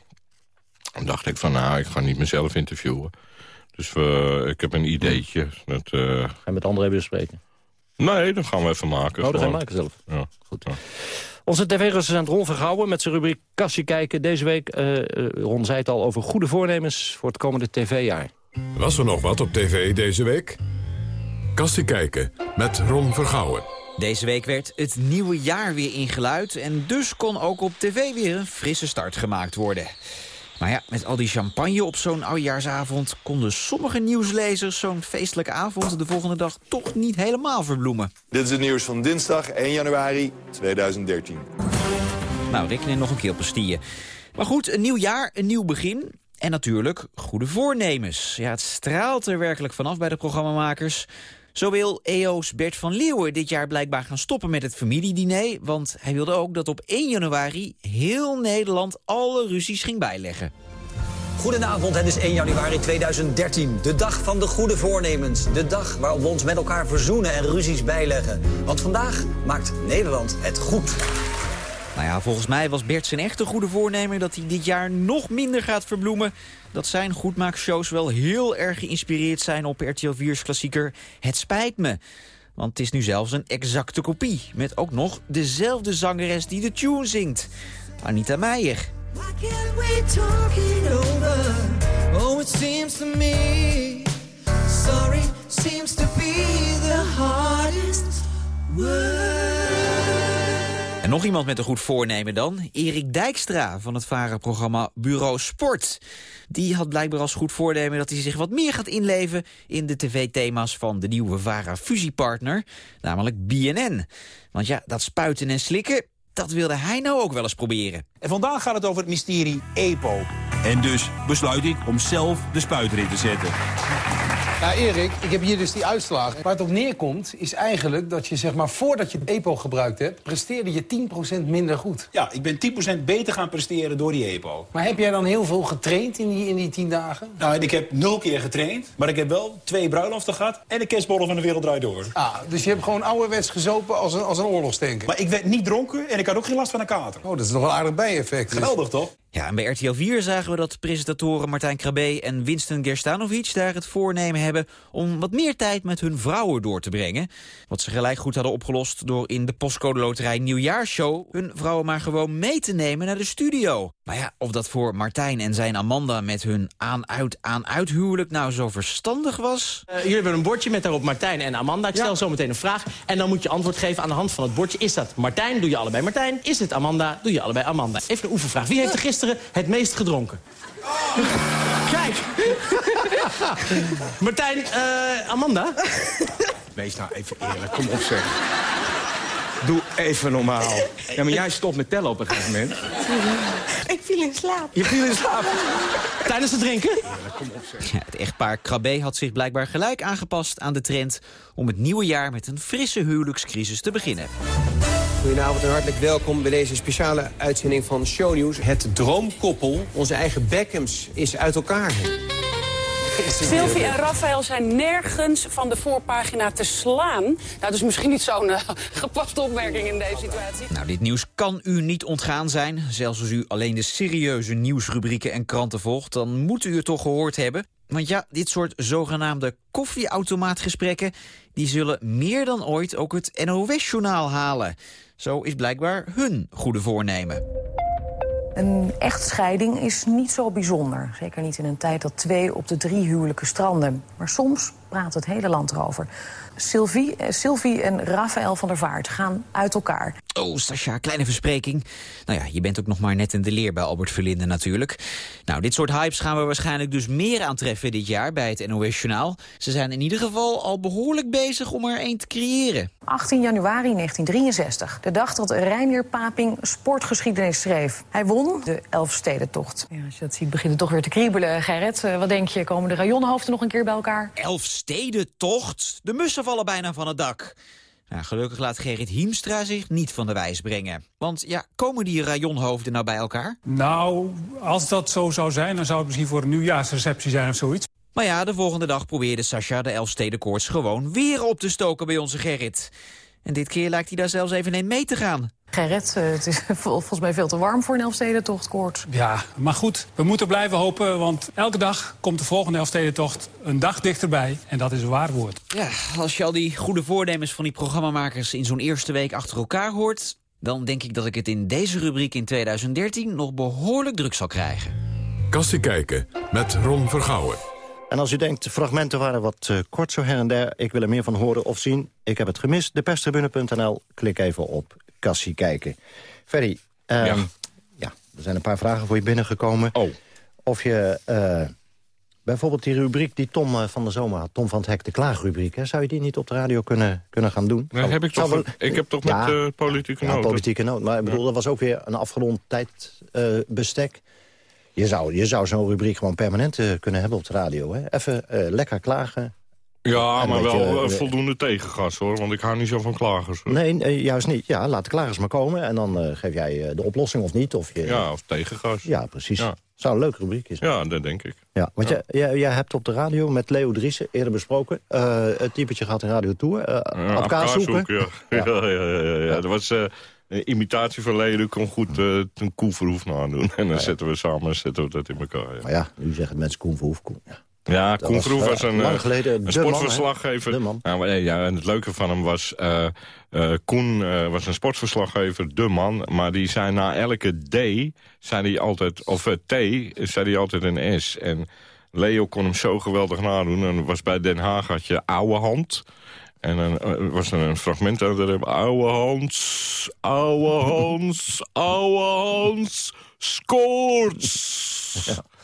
S17: dacht ik van, nou, ik ga niet mezelf interviewen. Dus ik heb een ideetje. Dat,
S14: ga je met André bespreken?
S17: Nee, dat gaan we even maken.
S14: Oh, dat ga je
S17: gewoon.
S14: maken zelf.
S17: Ja.
S14: Goed. Onze tv-recensent Ron Vergouwen met zijn rubriek Kassie kijken. Deze week, eh, eh, Ron zei het al, over goede voornemens voor het komende tv-jaar.
S1: Was er nog wat op tv deze week? Kastie kijken met Ron Vergouwen.
S35: Deze week werd het nieuwe jaar weer ingeluid... en dus kon ook op tv weer een frisse start gemaakt worden. Maar ja, met al die champagne op zo'n oudjaarsavond... konden sommige nieuwslezers zo'n feestelijke avond... de volgende dag toch niet helemaal verbloemen.
S36: Dit is het nieuws van dinsdag 1 januari 2013.
S35: Nou, rekenen nog een keer op pastille. Maar goed, een nieuw jaar, een nieuw begin. En natuurlijk goede voornemens. Ja, het straalt er werkelijk vanaf bij de programmamakers. Zo wil EO's Bert van Leeuwen dit jaar blijkbaar gaan stoppen met het familiediner... want hij wilde ook dat op 1 januari heel Nederland alle ruzies ging bijleggen.
S37: Goedenavond, het is 1 januari 2013. De dag van de goede voornemens. De dag waarop we ons met elkaar verzoenen en ruzies bijleggen. Want vandaag maakt Nederland het goed.
S35: Nou ja, volgens mij was Bert zijn echte goede voornemen... dat hij dit jaar nog minder gaat verbloemen. Dat zijn goedmaakshows wel heel erg geïnspireerd zijn... op RTL 4's klassieker Het Spijt Me. Want het is nu zelfs een exacte kopie. Met ook nog dezelfde zangeres die de tune zingt. Anita Meijer.
S30: Oh, it seems to me sorry seems to be the hardest word.
S35: En nog iemand met een goed voornemen dan. Erik Dijkstra van het VARA-programma Bureau Sport. Die had blijkbaar als goed voornemen dat hij zich wat meer gaat inleven... in de tv-thema's van de nieuwe VARA-fusiepartner, namelijk BNN. Want ja, dat spuiten en slikken, dat wilde hij nou ook wel eens proberen.
S38: En vandaag gaat het over het mysterie EPO. En dus besluit ik om zelf de spuit erin te zetten.
S32: Ja, Erik, ik heb hier dus die uitslagen. Waar het op neerkomt, is eigenlijk dat je, zeg maar, voordat je EPO gebruikt hebt... presteerde je 10% minder goed.
S38: Ja, ik ben 10% beter gaan presteren door die EPO.
S32: Maar heb jij dan heel veel getraind in die, in die 10 dagen?
S38: Nou, ik heb nul keer getraind, maar ik heb wel twee bruiloften gehad... en de kerstborrel van de wereld draait door.
S32: Ah, dus je hebt gewoon ouderwets gezopen als een, als een oorlogstanker.
S38: Maar ik werd niet dronken en ik had ook geen last van een kater.
S32: Oh, dat is nog een aardig bijeffect.
S38: Geweldig, toch?
S35: Ja, en bij RTL 4 zagen we dat presentatoren Martijn Krabbe en Winston Gerstanovic daar het voornemen hebben om wat meer tijd met hun vrouwen door te brengen. Wat ze gelijk goed hadden opgelost door in de postcode loterij nieuwjaarshow hun vrouwen maar gewoon mee te nemen naar de studio. Maar ja, of dat voor Martijn en zijn Amanda met hun aan-uit-aan-uit huwelijk nou zo verstandig was?
S39: Eh, jullie hebben een bordje met daarop Martijn en Amanda. Ik stel zo meteen een vraag. En dan moet je antwoord geven aan de hand van het bordje. Is dat Martijn? Doe je allebei Martijn. Is het Amanda? Doe je allebei Amanda. Even een oefenvraag. Wie heeft er gisteren het meest gedronken? Kijk. Martijn, eh, Amanda?
S25: Wees nou even eerlijk, kom op zeg. Doe even normaal. Ja, maar jij stopt met tellen op een gegeven moment.
S40: Viel in slaap.
S39: Je viel in slaap. Tijdens het drinken?
S25: Kom op zeg.
S35: Ja, het echtpaar Krabbe had zich blijkbaar gelijk aangepast aan de trend om het nieuwe jaar met een frisse huwelijkscrisis te beginnen.
S41: Goedenavond en hartelijk welkom bij deze speciale uitzending van Shownieuws. Het droomkoppel, onze eigen Beckhams, is uit elkaar.
S42: Sylvie en Raphaël zijn nergens van de voorpagina te slaan. Nou, dat is misschien niet zo'n eh, gepaste opmerking in deze situatie.
S35: Nou, dit nieuws kan u niet ontgaan zijn. Zelfs als u alleen de serieuze nieuwsrubrieken en kranten volgt... dan moet u het toch gehoord hebben. Want ja, dit soort zogenaamde koffieautomaatgesprekken... die zullen meer dan ooit ook het NOS-journaal halen. Zo is blijkbaar hun goede voornemen.
S43: Een echtscheiding is niet zo bijzonder. Zeker niet in een tijd dat twee op de drie huwelijken stranden. Maar soms praat het hele land erover. Sylvie, eh, Sylvie en Rafael van der Vaart gaan uit elkaar.
S35: Oh, Sascha, kleine verspreking. Nou ja, je bent ook nog maar net in de leer bij Albert Verlinde natuurlijk. Nou, dit soort hypes gaan we waarschijnlijk dus meer aantreffen dit jaar bij het NOS-journaal. Ze zijn in ieder geval al behoorlijk bezig om er één te creëren.
S43: 18 januari 1963, de dag dat Reinier Paping sportgeschiedenis schreef. Hij won de Elfstedentocht. Ja, als je dat ziet, begint het toch weer te kriebelen, Gerrit. Eh, wat denk je, komen de rajonhoofden nog een keer bij elkaar?
S35: Elfstedentocht? De mussen vallen bijna van het dak. Nou, gelukkig laat Gerrit Hiemstra zich niet van de wijs brengen. Want ja, komen die rajonhoofden nou bij elkaar?
S44: Nou, als dat zo zou zijn, dan zou het misschien voor een nieuwjaarsreceptie zijn of zoiets.
S35: Maar ja, de volgende dag probeerde Sascha de Elfstedenkoorts gewoon weer op te stoken bij onze Gerrit. En dit keer lijkt hij daar zelfs even in mee te gaan.
S43: Gerrit, eh, het is vol- volgens mij veel te warm voor een Elfstedentocht, koorts.
S44: Ja, maar goed, we moeten blijven hopen, want elke dag komt de volgende Elfstedentocht een dag dichterbij. En dat is een waar woord.
S35: Ja, als je al die goede voornemens van die programmamakers in zo'n eerste week achter elkaar hoort... dan denk ik dat ik het in deze rubriek in 2013 nog behoorlijk druk zal krijgen.
S1: Kassie kijken met Ron Vergouwen.
S14: En als u denkt, de fragmenten waren wat eh, kort zo her en der... ik wil er meer van horen of zien, ik heb het gemist. Deperstribune.nl, klik even op Kassie kijken. Ferry, ehm,
S17: Ja.
S14: ja, er zijn een paar vragen voor je binnengekomen.
S17: Oh.
S14: Of je eh, bijvoorbeeld die rubriek die Tom eh, van de zomer had... Tom van het Hek, de klaagrubriek, hè, zou je die niet op de radio kunnen, kunnen gaan doen?
S17: Nee, heb ik, toch,
S14: wel-
S17: ik heb toch
S14: Ja.
S17: met eh, politieke
S14: Ja,
S17: noten.
S14: politieke noot. Maar ik bedoel, dat was ook weer een afgerond tijdbestek. je zou, je zou zo'n rubriek gewoon permanent eh, kunnen hebben op de radio. Hè? Even eh, lekker klagen.
S17: Ja, maar wel
S14: je-
S17: eh, voldoende tegengas, hoor. Want ik hou niet zo van klagers. hoor.
S14: Nee, eh, juist niet. Ja, laat de klagers maar komen. En dan eh, geef jij eh, de oplossing of niet. Of je,
S17: Ja, of tegengas.
S14: Ja, precies.
S17: Ja.
S14: Zou een leuke rubriek zijn.
S17: Ja, dat denk ik.
S14: Ja, want Jij, jij, jij hebt op de radio met Leo Driessen eerder besproken... eh, het typetje gaat in Radio Tour. eh
S17: Ja,
S14: op zoeken.
S17: Ja. Ja. Ja, ja, ja. Dat was eh, een imitatie van Leo. Ik kon goed eh, een koeverhoef nadoen. En dan zetten we samen zetten we dat in elkaar. Ja,
S14: Maar ja, nu zeggen mensen Koen Verhoef. Koen, ja.
S17: Ja
S14: Dat
S17: Koen
S14: was,
S17: Verhoef
S14: eh,
S17: was een,
S14: lang
S17: eh,
S14: geleden
S17: een
S14: man,
S17: sportverslaggever.
S14: Man.
S17: Ja, nee, ja, en het leuke van hem was... eh eh, Koen eh, was een sportverslaggever, de man. Maar die zei na elke D, zei hij altijd, of eh, T, zei hij altijd een S. En Leo kon hem zo geweldig nadoen. En was bij Den Haag had je oude hand... En dan eh, was er een fragment uit de Oude Hans, oude Hans, oude Hans, scoort!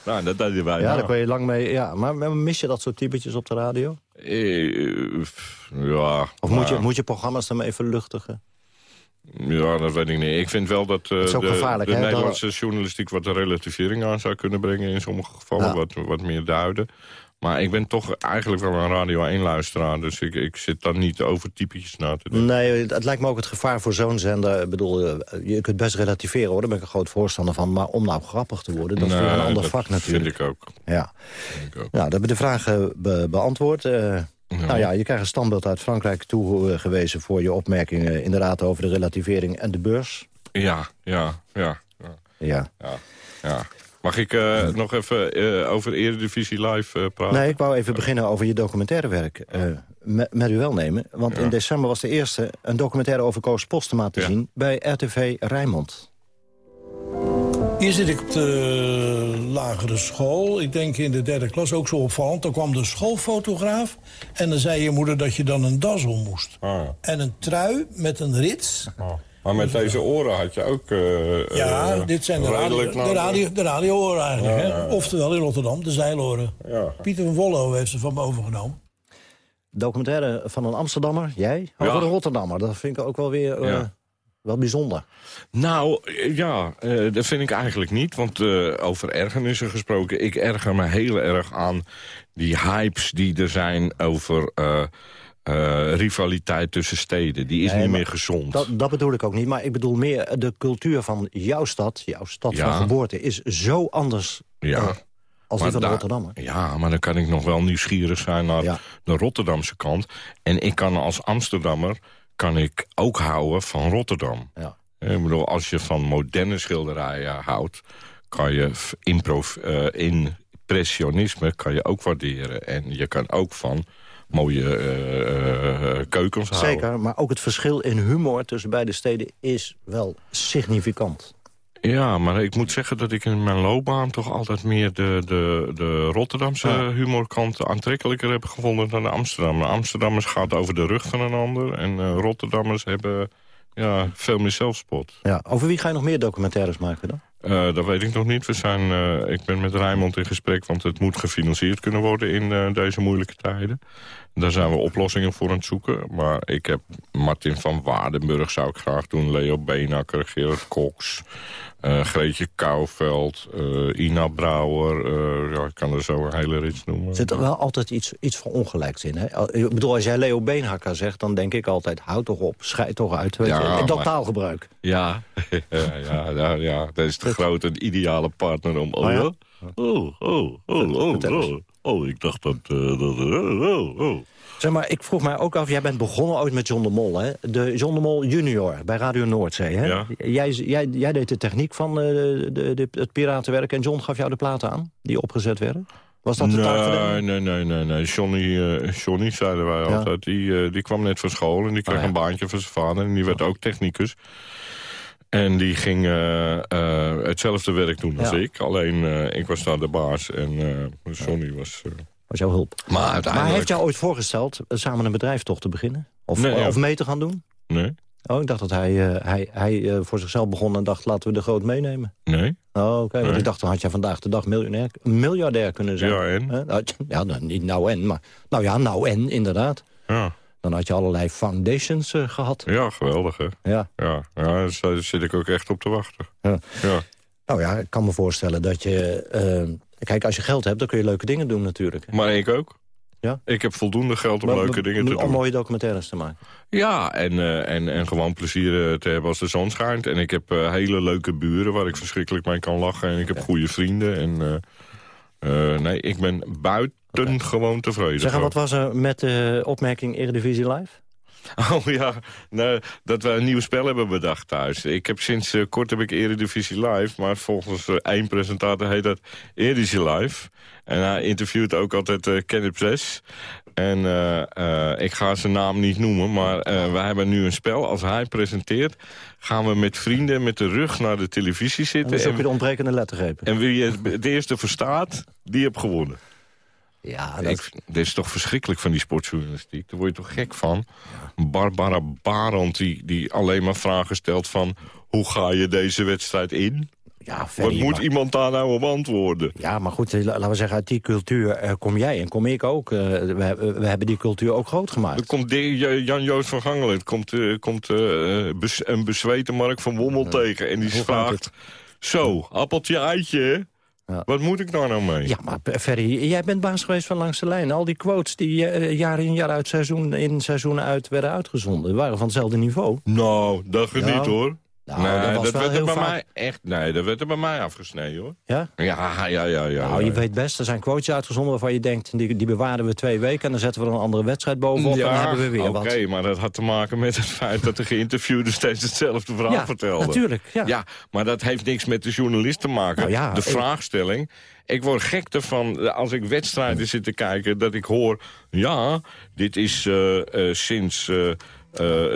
S17: Nou, dat deden wij.
S14: Ja, daar kon je lang mee. Ja, maar mis je dat soort typetjes op de radio?
S17: Eh, ja.
S14: Of moet, je, moet je programma's dan even luchtigen?
S17: Ja, dat weet ik niet. Ik vind wel dat eh,
S14: ook
S17: de, de Nederlandse journalistiek... wat de relativering aan zou kunnen brengen in sommige gevallen.
S14: Ja.
S17: Wat, wat meer duiden. Maar ik ben toch eigenlijk wel een Radio 1-luisteraar. Dus ik, ik zit dan niet over typetjes na te denken.
S14: Nee, het lijkt me ook het gevaar voor zo'n zender. Ik bedoel, eh, je kunt best relativeren hoor, daar ben ik een groot voorstander van. Maar om nou grappig te worden, dat is weer een
S17: Nee,
S14: ander vak natuurlijk.
S17: vind ik ook.
S14: Ja.
S17: Ik ook.
S14: Nou, dat hebben de vragen be- beantwoord. Eh, Nou ja, je krijgt een standbeeld uit Frankrijk toegewezen... voor je opmerkingen inderdaad over de relativering en de beurs.
S17: Ja, ja, ja. ja.
S14: Ja.
S17: ja, ja. Mag ik eh, nog even eh, over Eredivisie Live eh, praten?
S14: Nee, ik wou even beginnen over je documentaire werk. eh, met, met uw welnemen. Want in december was de eerste een documentaire over Koos Postema te zien... bij RTV Rijnmond.
S45: Hier zit ik op de lagere school. Ik denk in de derde klas, ook zo opvallend. Dan kwam de schoolfotograaf en dan zei je moeder dat je dan een das om moest.
S17: Ah,
S45: En een trui met een rits.
S17: Maar met deze oren had je ook... eh,
S45: Ja,
S17: eh,
S45: dit zijn de, radio, de, radio, de radiooren eigenlijk.
S17: Ja,
S45: hè?
S17: ja, ja.
S45: Oftewel in Rotterdam, de zeiloren.
S17: Ja.
S45: Pieter van Wollo heeft ze van me overgenomen.
S14: Documentaire van een Amsterdammer, jij, over
S17: Ja.
S14: een Rotterdammer. Dat vind ik ook wel weer eh,
S17: Ja.
S14: wel bijzonder.
S17: Nou, ja, eh, dat vind ik eigenlijk niet. Want eh, over ergernissen gesproken, ik erger me heel erg aan die hypes die er zijn over eh, eh, rivaliteit tussen steden. Die is
S14: Nee,
S17: niet meer gezond.
S14: Dat, dat bedoel ik ook niet, maar ik bedoel meer de cultuur van jouw stad. Jouw stad
S17: Ja.
S14: van geboorte is zo anders
S17: Ja.
S14: eh, als die van Rotterdammer.
S17: Ja, maar dan kan ik nog wel nieuwsgierig zijn naar de Rotterdamse kant. En ik kan als Amsterdammer kan ik ook houden van Rotterdam.
S14: Ja.
S17: Ik bedoel, als je van moderne schilderijen houdt... kan je improv, eh, impressionisme kan je ook waarderen. En je kan ook van mooie eh, eh, keukens houden.
S14: Zeker, maar ook het verschil in humor tussen beide steden is wel significant.
S17: Ja, maar ik moet zeggen dat ik in mijn loopbaan toch altijd meer de, de, de Rotterdamse
S14: Ja.
S17: humorkant aantrekkelijker heb gevonden dan de Amsterdam. De Amsterdammers gaat over de rug van een ander en eh, Rotterdammers hebben ja, veel meer zelfspot.
S14: Ja, over wie ga je nog meer documentaires maken dan?
S17: Eh, dat weet ik nog niet. We zijn, eh, ik ben met Rijnmond in gesprek, want het moet gefinancierd kunnen worden in eh, deze moeilijke tijden. Daar zijn we oplossingen voor aan het zoeken. Maar ik heb Martin van Waardenburg zou ik graag doen. Leo Beenakker, Gerard Cox, eh, Greetje Kouwveld, Ina Brouwer. ja, ik kan er zo een hele rits noemen.
S14: Zit er wel altijd iets, iets van ongelijks in. Hè? Ik bedoel, als jij Leo Beenhakker zegt, dan denk ik altijd... houd toch op, scheid toch uit. Weet
S17: Ja,
S14: je, dat
S17: maar-
S14: taalgebruik.
S17: Ja, ja, ja, ja, dat is de grote en ideale partner om... Oh,
S14: Oh ja?
S17: Oh, oh, oh, oh, oh, oh, ik dacht dat... eh, dat oh, oh.
S14: Zeg maar, ik vroeg mij ook af, jij bent begonnen ooit met John de Mol, hè? De John de Mol junior bij Radio Noordzee, hè?
S17: Ja.
S14: Jij, jij, jij deed de techniek van eh, de, de, het piratenwerk en John gaf jou de platen aan die opgezet werden? Was dat de?
S17: Nee, nee, nee, nee. nee. Johnny, eh, Johnny, zeiden wij
S14: Ja.
S17: altijd, die, die kwam net van school... en die kreeg
S14: ja.
S17: een baantje van zijn vader en die werd ook technicus. En die ging eh, eh, hetzelfde werk doen als
S14: Ja.
S17: ik. Alleen, eh, ik was daar de baas en eh, Johnny was...
S14: Was jouw hulp.
S17: maar uiteindelijk...
S14: hij heeft jou ooit voorgesteld samen een bedrijf toch te beginnen? Of,
S17: Nee, ja.
S14: mee te gaan doen?
S17: Nee,
S14: Oh, ik dacht dat hij, eh, hij, hij eh, voor zichzelf begon en dacht, laten we de groot meenemen.
S17: nee.
S14: Oh, oké. Want
S17: Nee.
S14: ik dacht, dan had jij vandaag de dag miljonair, miljardair kunnen zijn.
S17: Ja, en?
S14: Nou, Ja, nou, niet nou en, maar... Nou ja, nou en, inderdaad.
S17: Ja.
S14: Dan had je allerlei foundations eh, gehad.
S17: ja, geweldig, hè?
S14: Ja.
S17: Ja, ja daar z- daar zit ik ook echt op te wachten.
S14: Ja.
S17: Ja.
S14: Nou ja, ik kan me voorstellen dat je... eh, kijk, als je geld hebt, dan kun je leuke dingen doen natuurlijk.
S17: Maar ik ook.
S14: Ja?
S17: Ik heb voldoende geld om
S14: Maar-
S17: leuke dingen te
S14: Om
S17: doen.
S14: mooie documentaires te maken.
S17: Ja, en, eh, en, en gewoon plezier eh, te hebben als de zon schijnt. En ik heb eh, hele leuke buren waar ik verschrikkelijk mee kan lachen. En ik heb goede vrienden. En, eh, eh, nee, ik ben buitengewoon tevreden.
S14: Zeg, wat was er met de opmerking Eredivisie Live?
S17: Oh ja, nou, dat we een nieuw spel hebben bedacht thuis. Ik heb sinds eh, kort heb ik Eredivisie Live, maar volgens eh, één presentator heet dat Eredivisie Live. En hij interviewt ook altijd eh Kenneth Press. En eh, eh, ik ga zijn naam niet noemen, maar eh we hebben nu een spel. Als hij presenteert, gaan we met vrienden met de rug naar de televisie
S14: En
S17: zitten.
S14: dan zoek je
S17: En,
S14: de ontbrekende lettergrepen.
S17: en wie het het eerste verstaat, die heeft gewonnen.
S14: Ja,
S17: Ik, dit is toch verschrikkelijk van die sportjournalistiek. Daar word je toch gek van. Barbara Barand die, die alleen maar vragen stelt van... hoe ga je deze wedstrijd in?
S14: Ja,
S17: Wat moet
S14: maar-
S17: iemand daar nou op antwoorden?
S14: Ja, maar goed, eh, la- laten we zeggen, uit die cultuur eh, kom jij en kom ik ook. Eh, we, hebben- we hebben die cultuur ook groot gemaakt.
S17: Er komt Jan-Joost van Gangelen. Komt, komt bes- een bezweten Mark van Wommel tegen. En die vraagt... Zo, appeltje, Wat moet ik daar nou mee?
S14: Ja, maar eh, Ferry, jij bent baas geweest van Langs de Lijn. Al die quotes die eh, jaar in jaar uit, seizoen in seizoenen uit werden uitgezonden... waren van hetzelfde niveau.
S17: Nou, dat je
S14: Ja.
S17: niet hoor.
S14: Nou,
S17: nee,
S14: dat was
S17: dat
S14: wel
S17: werd er bij
S14: vaak.
S17: mij echt. Nee, dat werd er bij mij afgesneden hoor.
S14: Ja?
S17: Ja, ja, ja, ja.
S14: nou,
S17: ja.
S14: je weet best, er zijn quotes uitgezonden waarvan je denkt... die, die bewaren we twee weken en dan zetten we er een andere wedstrijd bovenop... en dan hebben we weer
S17: oké,
S14: wat.
S17: maar dat had te maken met het feit dat de geïnterviewde steeds hetzelfde verhaal
S14: Ja,
S17: vertelde.
S14: natuurlijk, ja.
S17: maar dat heeft niks met de journalist te maken.
S14: Nou ja,
S17: de
S14: ik-
S17: vraagstelling. Ik word gek ervan als ik wedstrijden zit te kijken... dat ik hoor, ja, dit is eh, eh, sinds... eh,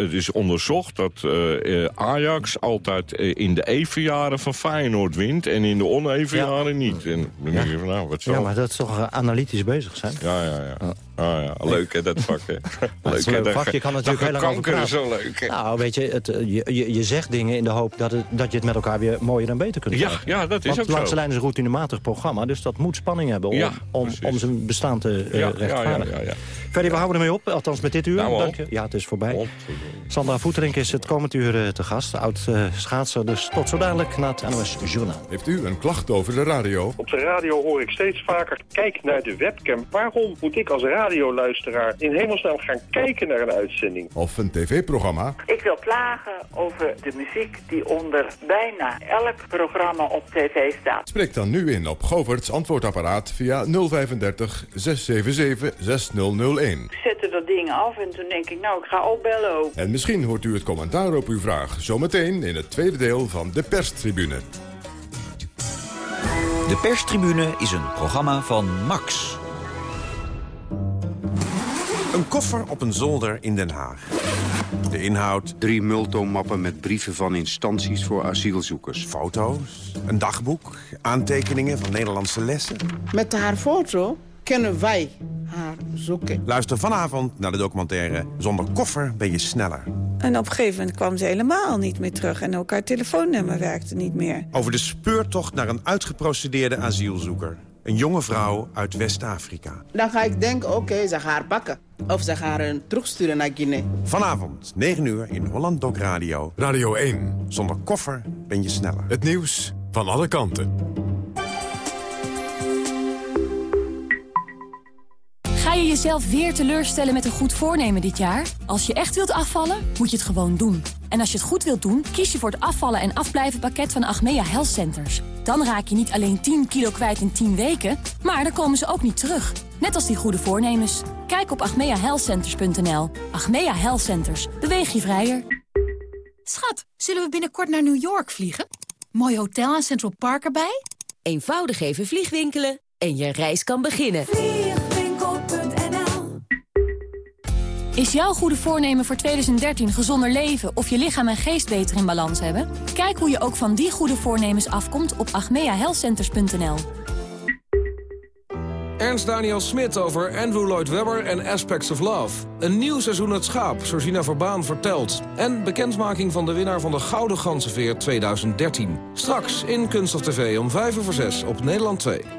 S17: het is onderzocht dat eh, eh, Ajax altijd eh, in de even jaren van Feyenoord wint... en in de oneven
S14: Ja.
S17: jaren niet. En dan denk je van, nou, wat zo?
S14: Ja, maar dat is toch eh, analytisch bezig zijn?
S17: Ja, ja, ja. Ah, ja. Leuk hè, dat vak, hè.
S14: Leuk
S17: dat
S14: vak, je kan natuurlijk heel lang
S17: kanker is zo leuk, hè.
S14: Nou, weet je, het, eh, je, je, je zegt dingen in de hoop dat, het, dat je het met elkaar weer mooier en beter kunt
S17: Ja,
S14: krijgen.
S17: ja, dat is
S14: Want
S17: ook zo.
S14: Langs de lijn is een routinematig programma, dus dat moet spanning hebben om,
S17: Ja,
S14: om, om zijn bestaan te eh,
S17: Ja, ja,
S14: rechtvaardigen.
S17: ja, ja, ja.
S14: Ferdy, we houden ermee op, althans met dit uur.
S17: Nou,
S14: Dank je. Ja, het is voorbij. Sandra Voeterink is het komend uur eh, te gast, oud eh, schaatser. Dus tot zo dadelijk na het NOS Journaal.
S1: Heeft u een klacht over de radio?
S46: Op de radio hoor ik steeds vaker, kijk naar de webcam. Waarom moet ik als radioluisteraar in hemelsnaam gaan kijken naar een uitzending?
S1: Of een tv-programma?
S47: Ik wil klagen over de muziek die onder bijna elk programma op tv staat.
S1: Spreek dan nu in op Govert's antwoordapparaat via 035 677 6001.
S47: Ik zette dat ding af en toen denk ik, nou, ik ga opbellen
S1: En misschien hoort u het commentaar op uw vraag zometeen in het tweede deel van de perstribune.
S35: De perstribune is een programma van Max.
S48: Een koffer op een zolder in Den Haag. De inhoud...
S49: Drie multomappen met brieven van instanties voor asielzoekers.
S48: Foto's, een dagboek, aantekeningen van Nederlandse lessen.
S50: Met haar foto kunnen wij haar zoeken.
S48: Luister vanavond naar de documentaire Zonder koffer ben je sneller.
S40: En op een gegeven moment kwam ze helemaal niet meer terug. En ook haar telefoonnummer werkte niet meer.
S48: Over de speurtocht naar een uitgeprocedeerde asielzoeker. Een jonge vrouw uit West-Afrika.
S50: Dan ga ik denken, oké, ze gaan haar pakken. Of ze gaan haar terugsturen naar Guinea.
S48: Vanavond, 9 uur in Holland Doc Radio.
S1: Radio 1.
S48: Zonder koffer ben je sneller.
S1: Het nieuws van alle kanten.
S51: Je jezelf weer teleurstellen met een goed voornemen dit jaar? Als je echt wilt afvallen, moet je het gewoon doen.
S43: En als je het goed wilt doen, kies je voor het afvallen en afblijven pakket van Achmea Health Centers. Dan raak je niet alleen 10 kilo kwijt in 10 weken, maar dan komen ze ook niet terug. Net als die goede voornemens. Kijk op achmeahealthcenters.nl. Achmea Health Centers. Beweeg je vrijer.
S52: Schat, zullen we binnenkort naar New York vliegen? Mooi hotel en Central Park erbij?
S30: Eenvoudig even vliegwinkelen en je reis kan beginnen.
S43: Is jouw goede voornemen voor 2013 gezonder leven of je lichaam en geest beter in balans hebben? Kijk hoe je ook van die goede voornemens afkomt op agmeahealthcenters.nl.
S53: Ernst Daniel Smit over Andrew Lloyd Webber en Aspects of Love. Een nieuw seizoen Het Schaap, Georgina Verbaan vertelt. En bekendmaking van de winnaar van de Gouden Ganzenveer 2013. Straks in Kunst of TV om 5 uur voor 6 op Nederland 2.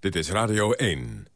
S1: Dit is Radio 1.